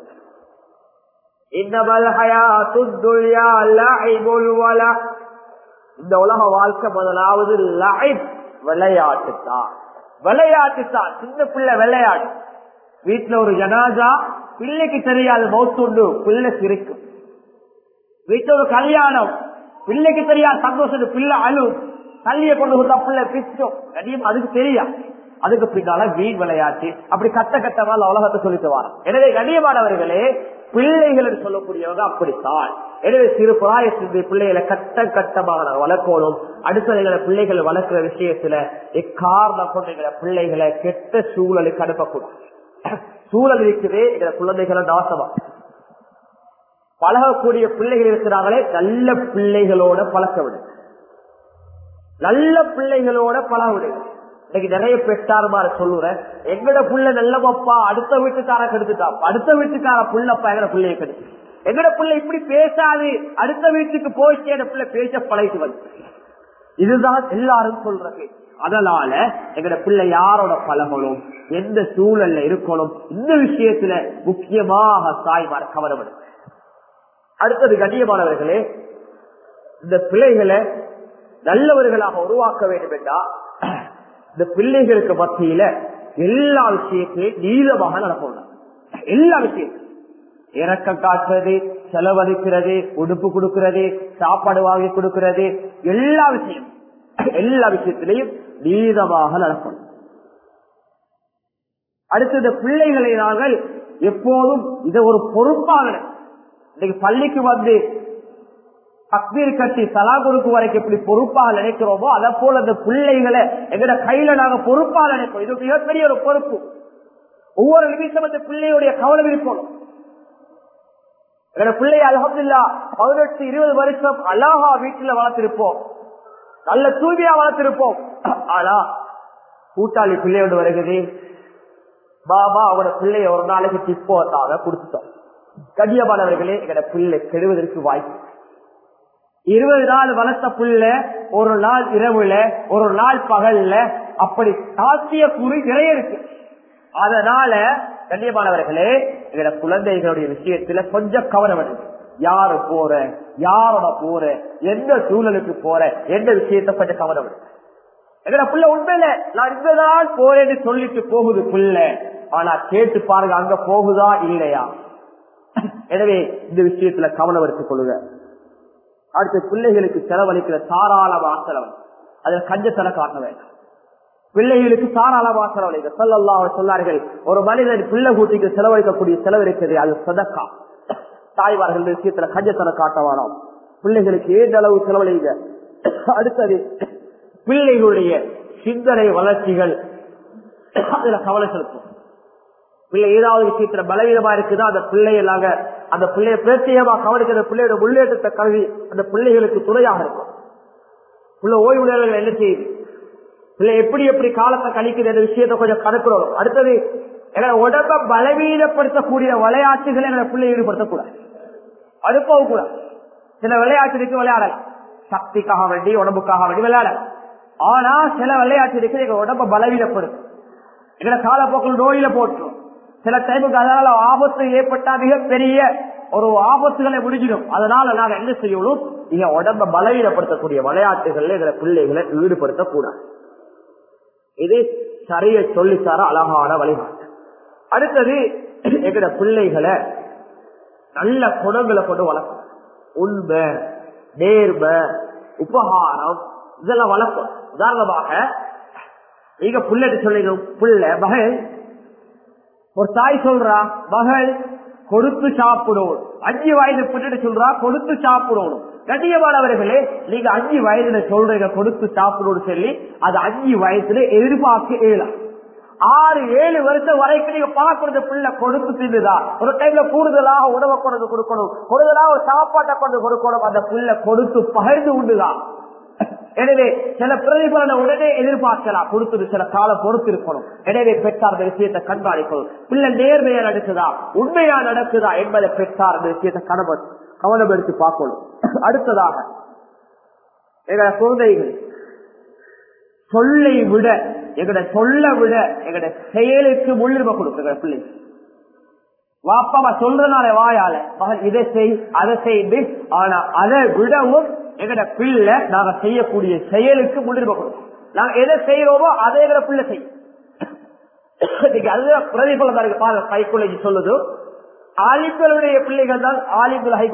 இந்த உலக வாழ்க்கை முதலாவது விளையாட்டு தான் விளையாட்டு தான் சின்ன பிள்ளை விளையாட்டு வீட்டுல ஒரு ஜனாஜா பிள்ளைக்கு தெரியாது மௌத்துண்டு பிள்ளை சிரிக்கும். வீட்டுல ஒரு கல்யாணம். பிள்ளைக்கு தெரியா சந்தோஷம் பிள்ளை அழு. தள்ளிய கொண்டு கொடுத்தா பிள்ளை பிச்சோம் அதுக்கு தெரியா? அதுக்கு பின்னால வீண் விளையாட்டு. அப்படி கட்ட கட்டமா உலகத்தை சொல்லிட்டு வர எனவே கண்ணியமானவர்களே பிள்ளைகள் என்று சொல்லக்கூடியவங்க அப்படித்தான். எனவே சிறு பிராயத்தின் பிள்ளைகளை கட்ட கட்டமாக வளர்க்கணும். அடுத்த பிள்ளைகள் வளர்க்கிற விஷயத்துல எக்காரணம் கொண்டு எங்களை பிள்ளைகளை கெட்ட சூழலுக்கு அனுப்பக்கூடாது. சூழல் இருக்குது எங்களை குழந்தைகளை நாசமா பழகக்கூடிய பிள்ளைகள் இருக்கிறார்களே நல்ல பிள்ளைகளோட பழக்க விடு. நல்ல பிள்ளைகளோட பழக விடுங்க இன்னைக்கு நிறைய பெற்றாருமாறு சொல்லுறேன் எங்கட புள்ள நல்லப்பா அடுத்த வீட்டுக்கார கெடுத்துட்டா? அடுத்த வீட்டுக்கார புள்ளப்பா எங்கட பிள்ளைய கெடுத்து? எங்கட பிள்ளை இப்படி பேசாது அடுத்த வீட்டுக்கு போயிட்டு என் பிள்ளை பேச பழகிட்டு வந்து இதுதான் எல்லாரும் சொல்றது. அதனால எங்கட பிள்ளை யாரோட பழகணும் எந்த சூழல்ல இருக்கணும் இந்த விஷயத்துல முக்கியமாக தாய்மார் கவனம் அடுத்தது கண்ணியமானவர்களே இந்த பிள்ளைகளை நல்லவர்களாக உருவாக்க வேண்டும் என்றா இந்த பிள்ளைகளுக்கு மத்தியில எல்லா விஷயத்தையும் நீளமாக நடக்கணும். எல்லா விஷயத்தையும் இறக்கம் காட்டுறது செலவழிக்கிறது உடுப்பு கொடுக்கிறது சாப்பாடு வாங்கி கொடுக்கிறது எல்லா விஷயம். எல்லா விஷயத்திலையும் நீதமாக நடக்கணும். அடுத்தது பிள்ளைகளை நாங்கள் எப்போதும் இதை ஒரு பொறுப்பாக இன்னைக்கு பள்ளிக்கு வந்து தக்பீர் கட்டி சலா கொடுக்கும் வரைக்கும் எப்படி பொறுப்பாக நினைக்கிறோமோ அதை போல அந்த பிள்ளைகளை எங்கட கையில நாங்க பொறுப்பாக நினைப்போம். இது மிகப்பெரிய ஒரு பொறுப்பு. ஒவ்வொரு நிமிஷம் அந்த பிள்ளையுடைய கவனம் இருக்கணும். எங்கட பிள்ளை அலமதுல்லா பதினெட்டு இருபது வருஷம் அல்லாஹா வீட்டுல வளர்த்திருப்போம். நல்ல தூய்மையா வளர்த்திருப்போம். ஆனா கூட்டாளி பிள்ளையோடு வருகிறது. பாபா அவனோட பிள்ளைய ஒரு நாளைக்கு டிப்போத்தாக கொடுத்துட்டோம். கடியமானவர்களே எங்கட பிள்ளை கெடுவதற்கு வாய்ப்பு. இருபது நாள் வளர்த்த புள்ள ஒரு நாள் இரவுல ஒரு நாள் பகல்ல அப்படி சாத்திய கூறி நிறைய இருக்கு. அதனால கண்ணியமானவர்களே எங்களோட குழந்தைகளுடைய விஷயத்துல கொஞ்சம் கவனம் எடுங்க யாரு போற யாரோட போற எந்த சூழலுக்கு போற எந்த விஷயத்த கொஞ்சம் கவனம் எடுங்க எங்கட புள்ள உண்மையில நான் இந்த நாள் போறேன்னு சொல்லிட்டு போகுது புள்ள ஆனா கேட்டு பாருங்க அங்க போகுதா இல்லையா? எனவே இந்த விஷயத்துல கவனம் எடுத்துக் கொள்ளுங்க. அடுத்து பிள்ளைகளுக்கு செலவழிக்கிற தாராளமாக செலவழி அதில் கஞ்சத்தனை காட்ட வேண்டாம். பிள்ளைகளுக்கு தாராளமாக செலவழிக்க சொல்லல்லா சொன்னார்கள் ஒரு மனிதன் பிள்ளை கூட்டிக்கு செலவழிக்கக்கூடிய செலவு இருக்கிறது அது சதக்கா. தாய்வார்கள் விஷயத்துல கஞ்சத்தனை காட்டவானோம் பிள்ளைகளுக்கு ஏந்த அளவு செலவழிங்க. அடுத்தது பிள்ளைகளுடைய சிந்தனை வளர்ச்சிகள். அதுல கவலை செலுத்தும் பிள்ளை ஏதாவது விஷயத்துல பலவீனமா இருக்குதா? அந்த பிள்ளைய நாங்க அந்த பிள்ளைய பிரத்யேகமா கவனிக்கிற பிள்ளையோட முன்னேற்றத்தை கல்வி அந்த பிள்ளைகளுக்கு துணையாக இருக்கும். உள்ள ஓய்வு நேரங்கள் என்ன செய்யுது? பிள்ளை எப்படி எப்படி காலத்தை கழிக்குது என்ற விஷயத்தை கொஞ்சம் கணக்கிறோம் அடுத்தது எங்களை உடம்ப பலவீனப்படுத்தக்கூடிய விளையாட்டுகளை எங்களை பிள்ளை ஈடுபடுத்தக்கூடாது. அனுப்பவும் கூடாது. சில விளையாட்டுக்கு விளையாடலாம். சக்திக்காக வேண்டி உடம்புக்காக வேண்டி விளையாடலாம். ஆனா சில விளையாட்டு இருக்கு எங்க உடம்ப பலவீனப்படுத்தும் எங்களை காலப்போக்கில் நோயில போட்டு சில டைமுக்கு அதனால ஆபத்து ஏற்பட்டா மிகப்பெரிய ஒரு ஆபத்துகளை முடிஞ்சிடும். அதனால நாங்க என்ன செய்யணும்? நீங்க உடம்ப பலவீனப்படுத்தக்கூடிய விளையாட்டுகள்ல இதுல பிள்ளைகளை ஈடுபடுத்தக்கூடாது. இது சரிய சொல்லித்தார அழகான வழிபாட்டு அடுத்தது எங்கட பிள்ளைகளை நல்ல குணங்களை கொண்டு வளர்க்கணும். உண்மை நேர்மை உபகாரம் இதெல்லாம் வளர்க்கும் உதாரணமாக நீங்க புள்ளட்டு சொல்லிங்க புள்ள மகன் ஒரு தாய் சொல்றா மகள் கொடுத்து சாப்பிடணும். அஞ்சு வயது பின்னாடி சொல்றா கொடுத்து சாப்பிடணும். கண்ணியமானவர்களே நீங்க அஞ்சு வயதுல சொல்றீங்க கொடுத்து சாப்பிடணும் சொல்லி அது அஞ்சு வயசுல எதிர்பார்க்க இயலாம் ஆறு ஏழு வருஷம் வரைக்கும் நீங்க பார்க்கறது பிள்ளை கொடுத்து தின்னுதா. ஒரு டைம்ல கூடுதலாக உணவை கொண்டு கொடுக்கணும். கூடுதலாக ஒரு சாப்பாட்டை கொண்டு கொடுக்கணும். அந்த பிள்ளை கொடுத்து பகிர்ந்து உண்டுதான் எனவே சில பிரதிபலனை உடனே எதிர்பார்க்கலாம். கொடுத்தது சில காலம் பொறுத்து இருக்கணும். எனவே பெற்றார் விஷயத்தை கண்காணிக்கணும். பிள்ளை நேர்மையா நடக்குதா? உண்மையா நடக்குதா என்பதை பெற்றார் விஷயத்தை கணவன் கவனம் எடுத்து பார்க்கணும். அடுத்ததாக எங்களோட குழந்தைகள் சொல்லை விட எங்கட சொல்ல விட எங்கட செயலுக்கு முன்னுரிமை கொடுக்குற பிள்ளை. வாப்பாமா சொல்றதுனால வாயால. மகன் இதை செய் அதை செய்து ஆனா அதை விடவும் எங்கட பிள்ளை நாங்க செய்யக்கூடிய செயலுக்கு முன்னுரிமை கொடுக்கும் நாங்க எதை செய்யறோமோ அதை எங்கட பிள்ளை செய்யும் அதுதான் பிரதிபலம் தான் இருக்கு. பாருங்க சைக்காலஜி சொல்லுது. ஆலிம்களுடைய பிள்ளைகள் தான் ஆலிம்கள் ஹை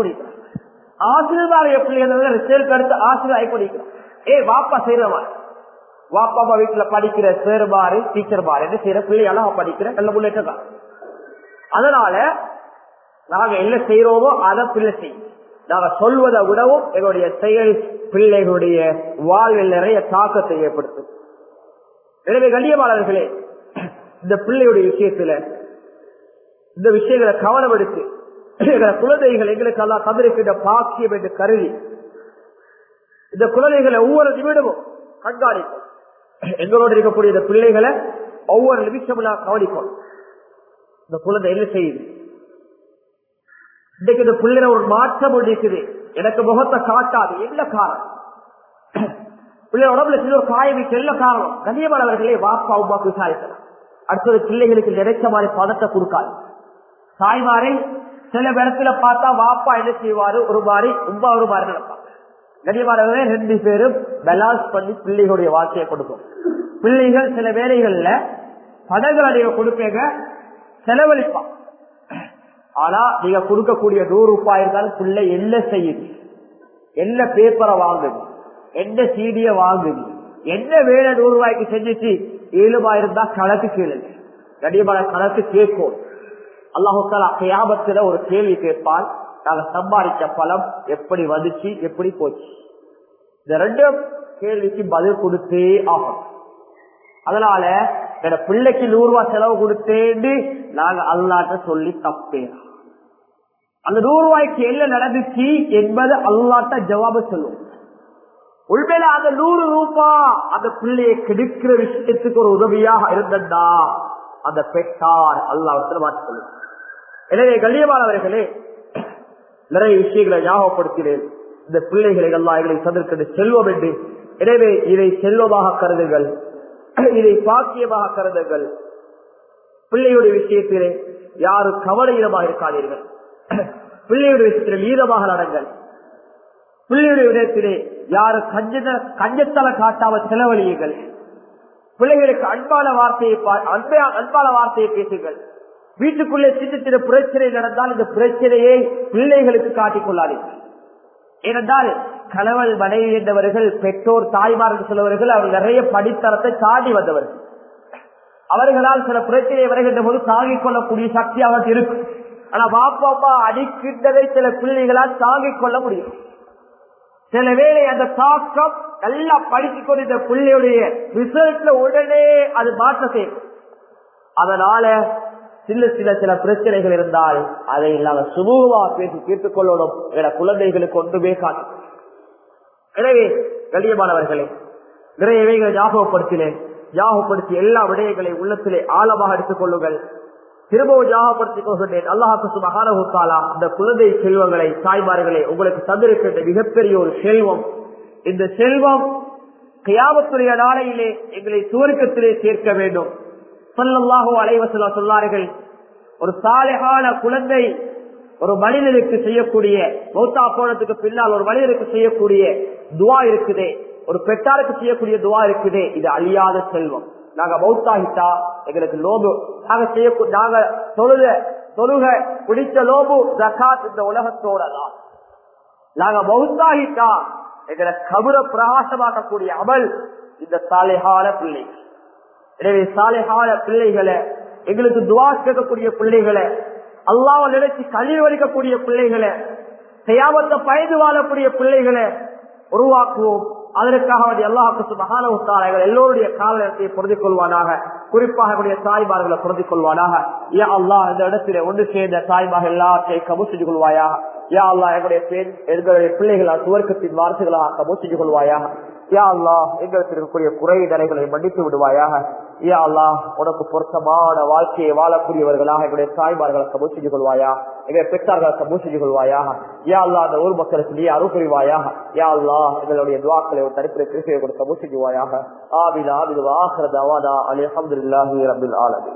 ஆசிரியர்களுடைய பிள்ளைகள் தான் ரிசல்ட் அடுத்து ஆசிரியர் ஹை ஏ வாப்பா செய்யறவா வாப்பா அப்பா வீட்டுல படிக்கிற சேர் பாரு டீச்சர் பாரு என்ன செய்யற? அவன் படிக்கிற நல்ல முன்னேற்றம் தான். அதனால நாங்க என்ன செய்யறோமோ அதை பிள்ளை செய்யும் நாங்க சொல்வதை விடவும் எங்களுடைய செயல் பிள்ளைகளுடைய வாழ்வில் நிறைய தாக்கத்தை ஏற்படுத்தும். எனவே கண்ணியமாளர்களே இந்த பிள்ளையுடைய விஷயத்துல இந்த விஷயங்களை கவனம் எடுத்து எங்களை குழந்தைகள் எங்களுக்கு எல்லாம் தந்திருக்கின்ற பாக்கியம் என்று கருதி இந்த குழந்தைகளை ஒவ்வொரு நிமிடமும் கண்காணிப்போம். எங்களோடு இருக்கக்கூடிய இந்த பிள்ளைகளை ஒவ்வொரு நிமிஷமும் நான் கவனிப்போம். இந்த குழந்தை என்ன செய்யுது? இன்னைக்கு இந்த பிள்ளைல ஒரு மாற்றம் இருக்குது எனக்கு முகத்தை காட்டாது. என்ன காரணம்? பிள்ளை உடம்புல சில ஒரு காயமிக்கு என்ன காரணம்? கண்ணியமானவர்களே வாப்பா உமாக்கு விசாரிக்கலாம். அடுத்தது பிள்ளைகளுக்கு நினைச்ச மாதிரி பதத்தை கொடுக்காது. தாய்மாரை சில இடத்துல பார்த்தா வாப்பா என்ன செய்வாரு? ஒரு மாதிரி உமா ஒரு மாதிரி நடப்பாங்க கண்ணியமானவர்களே ரெண்டு பேரும் பேலன்ஸ் பண்ணி பிள்ளைகளுடைய வாழ்க்கையை கொடுக்கும். பிள்ளைகள் சில வேலைகள்ல பதங்கள் அடைய கொடுப்பேங்க செலவழிப்பான் ஆனா நீங்க கொடுக்கக்கூடிய நூறு ரூபாய் இருந்தாலும் பிள்ளை என்ன செய்யுது? என்ன பேப்பரை வாங்குது? என்ன சீடிய வாங்குது? என்ன வேலை நூறு ரூபாய்க்கு செஞ்சுச்சு? ஏழுமா இருந்தா கணக்கு கேளுங்க கண்டிப்பான கணக்கு கேட்கும் அல்லாஹால கையாபத்துல ஒரு கேள்வி கேட்பால் நாங்க சம்பாதிச்ச பலம் எப்படி வந்துச்சு எப்படி போச்சு? இந்த ரெண்டும் கேள்விக்கு பதில் கொடுத்தே ஆகும் அதனால என் பிள்ளைக்கு நூறு ரூபாய் செலவு கொடுத்தேன்னு நாங்க அல்லாட்ட சொல்லி தப்பேன். அந்த நூறு ரூபாய்க்கு என்ன நடந்துச்சு என்பது அல்லாட்ட ஜவாபு சொல்லுவோம் உண்மையில அந்த நூறு ரூபா அந்த பிள்ளையை கெடுக்கிற விஷயத்துக்கு ஒரு உதவியாக இருந்ததா? அந்த பெற்றார் அல்லாவத்தில் மாற்றி சொல்லும். எனவே கண்ணியமானவர்களே நிறைய விஷயங்களை ஞாபகப்படுத்தினேன். இந்த பிள்ளைகளை எல்லாம் எங்களை சந்திருக்கின்ற செல்வம் என்று. எனவே இதை செல்வமாக கருதுங்கள். *clears throat* இதை பாக்கியமாக கருதுங்கள். பிள்ளையுடைய விஷயத்திலே யாரும் கவலையிடமாக இருக்காதீர்கள். *clears throat* பிள்ளையுடைய விஷயத்திலே ஈரமாக நடங்கள். பிள்ளையுடைய விஷயத்திலே யாரு கஞ்ச கஞ்சத்தலை காட்டாமல் செலவழியுங்கள். பிள்ளைகளுக்கு அன்பான வார்த்தையை அன்பான வார்த்தையை பேசுங்கள். வீட்டுக்குள்ளே சின்ன சின்ன பிரச்சனை நடந்தால் இந்த பிரச்சனையை பிள்ளைகளுக்கு காட்டிக் கொள்ளாதீர்கள். ஏனென்றால் கணவன் மனைவி என்றவர்கள் பெற்றோர் தாய்மார்கள் சிலவர்கள் அவர் நிறைய படித்தரத்தை தாண்டி வந்தவர்கள் அவர்களால் சில பிரச்சனை வருகின்ற போது தாங்கிக் கொள்ளக்கூடிய சக்தி அவருக்கு இருக்கும். ஆனா பாப்பா அப்பா அடிக்கின்றதை சில பிள்ளைகளால் தாங்கிக் கொள்ள முடியும். சில வேளை அந்த தாக்கம் நல்லா படித்துக் கொண்டிருந்த பிள்ளையுடைய ரிசல்ட்ல உடனே அது மாற்ற செய்யும். அதனால சில சில சில பிரச்சனைகள் இருந்தால் அதை நாங்கள் சுமூகமாக பேசி தீர்த்துக் கொள்ளணும் என குழந்தைகளுக்கு ஒன்றுமே காட்டும். எனவே கண்ணியமானவர்களே நிறைய இவைகளை ஞாபகப்படுத்தினேன். ஞாபகப்படுத்தி எல்லா விடயங்களை உள்ளத்திலே ஆழமாக எடுத்துக் கொள்ளுங்கள். திரும்பவும் ஞாபகப்படுத்திக் கொள்கின்றேன். அல்லாஹு மகாரகுத்தாலா இந்த குழந்தை செல்வங்களை தாய்மார்களை உங்களுக்கு தந்திருக்கின்ற மிகப்பெரிய ஒரு செல்வம். இந்த செல்வம் கியாபத்துடைய நாளையிலே எங்களை சுவர்க்கத்திலே சேர்க்க வேண்டும். சொல்லல்லாஹோ அலைவசலா சொன்னார்கள் ஒரு சாலைகான குழந்தை ஒரு மனிதனுக்கு செய்யக்கூடிய மௌத்தா போனதுக்கு பின்னால் ஒரு மனிதனுக்கு செய்யக்கூடிய துவா இருக்குதே ஒரு பெற்றாருக்கு செய்யக்கூடிய துவா இருக்குதே இது அழியாத செல்வம். நாங்க மௌத்தாகிட்டா எங்களுக்கு லோபு. நாங்க செய்ய நாங்க தொழுக தொழுக பிடிச்ச லோபு ஜகாத் இந்த உலகத்தோட தான். நாங்க மௌத்தாகிட்டா எங்களை கபுர பிரகாசமாக்கக்கூடிய அமல் இந்த சாலைகால பிள்ளைகள் எனவே சாலைகால பிள்ளைகளை எங்களுக்கு துவா கேட்கக்கூடிய பிள்ளைகளை அல்லாவை நினைச்சு கழிவு வலிக்கக்கூடிய பிள்ளைகளை செய்யாமத்த பயந்து வாழக்கூடிய பிள்ளைகளை உருவாக்குவோம். அதற்காக எல்லாருக்கும் மகான எல்லோருடைய காலத்தை பொருந்திக் கொள்வானாக. குறிப்பாக தாய்மார்களை பொருந்திக் கொள்வானாக. யா அல்லா இந்த இடத்துல ஒன்று சேர்ந்த தாய்மார்கள் எல்லாத்தையும் கபு செஞ்சு கொள்வாயாக. யா அல்லா எங்களுடைய பெண் எங்களுடைய பிள்ளைகளால் சுவர்க்கத்தின் வார்த்தைகளாக கபு செஞ்சு கொள்வாயாக. யா அல்லா எங்களுக்கு இருக்கக்கூடிய குறை தடைகளை மன்னித்து விடுவாயாக. யா அல்லா உனக்கு பொருத்தமான வாழ்க்கையை வாழக்கூடியவர்களாக எங்களுடைய தாய்மார்களை கபூர் செஞ்சு கொள்வாயா எங்களுடைய பெற்றார்களை கபூர் செஞ்சு கொள்வாயாக. யா அல்லா அந்த ஊர் மக்களுக்கு நீ அருள் புரிவாயாக. யா அல்லா எங்களுடைய துவாக்களை ஒரு தடுப்பில் கிருஷியை கொடுத்து கபூர் செஞ்சுவாயாக ஆபிதா ஆபிது வாஹர் அலி அஹமதுல்லாஹி ரபில் ஆலமி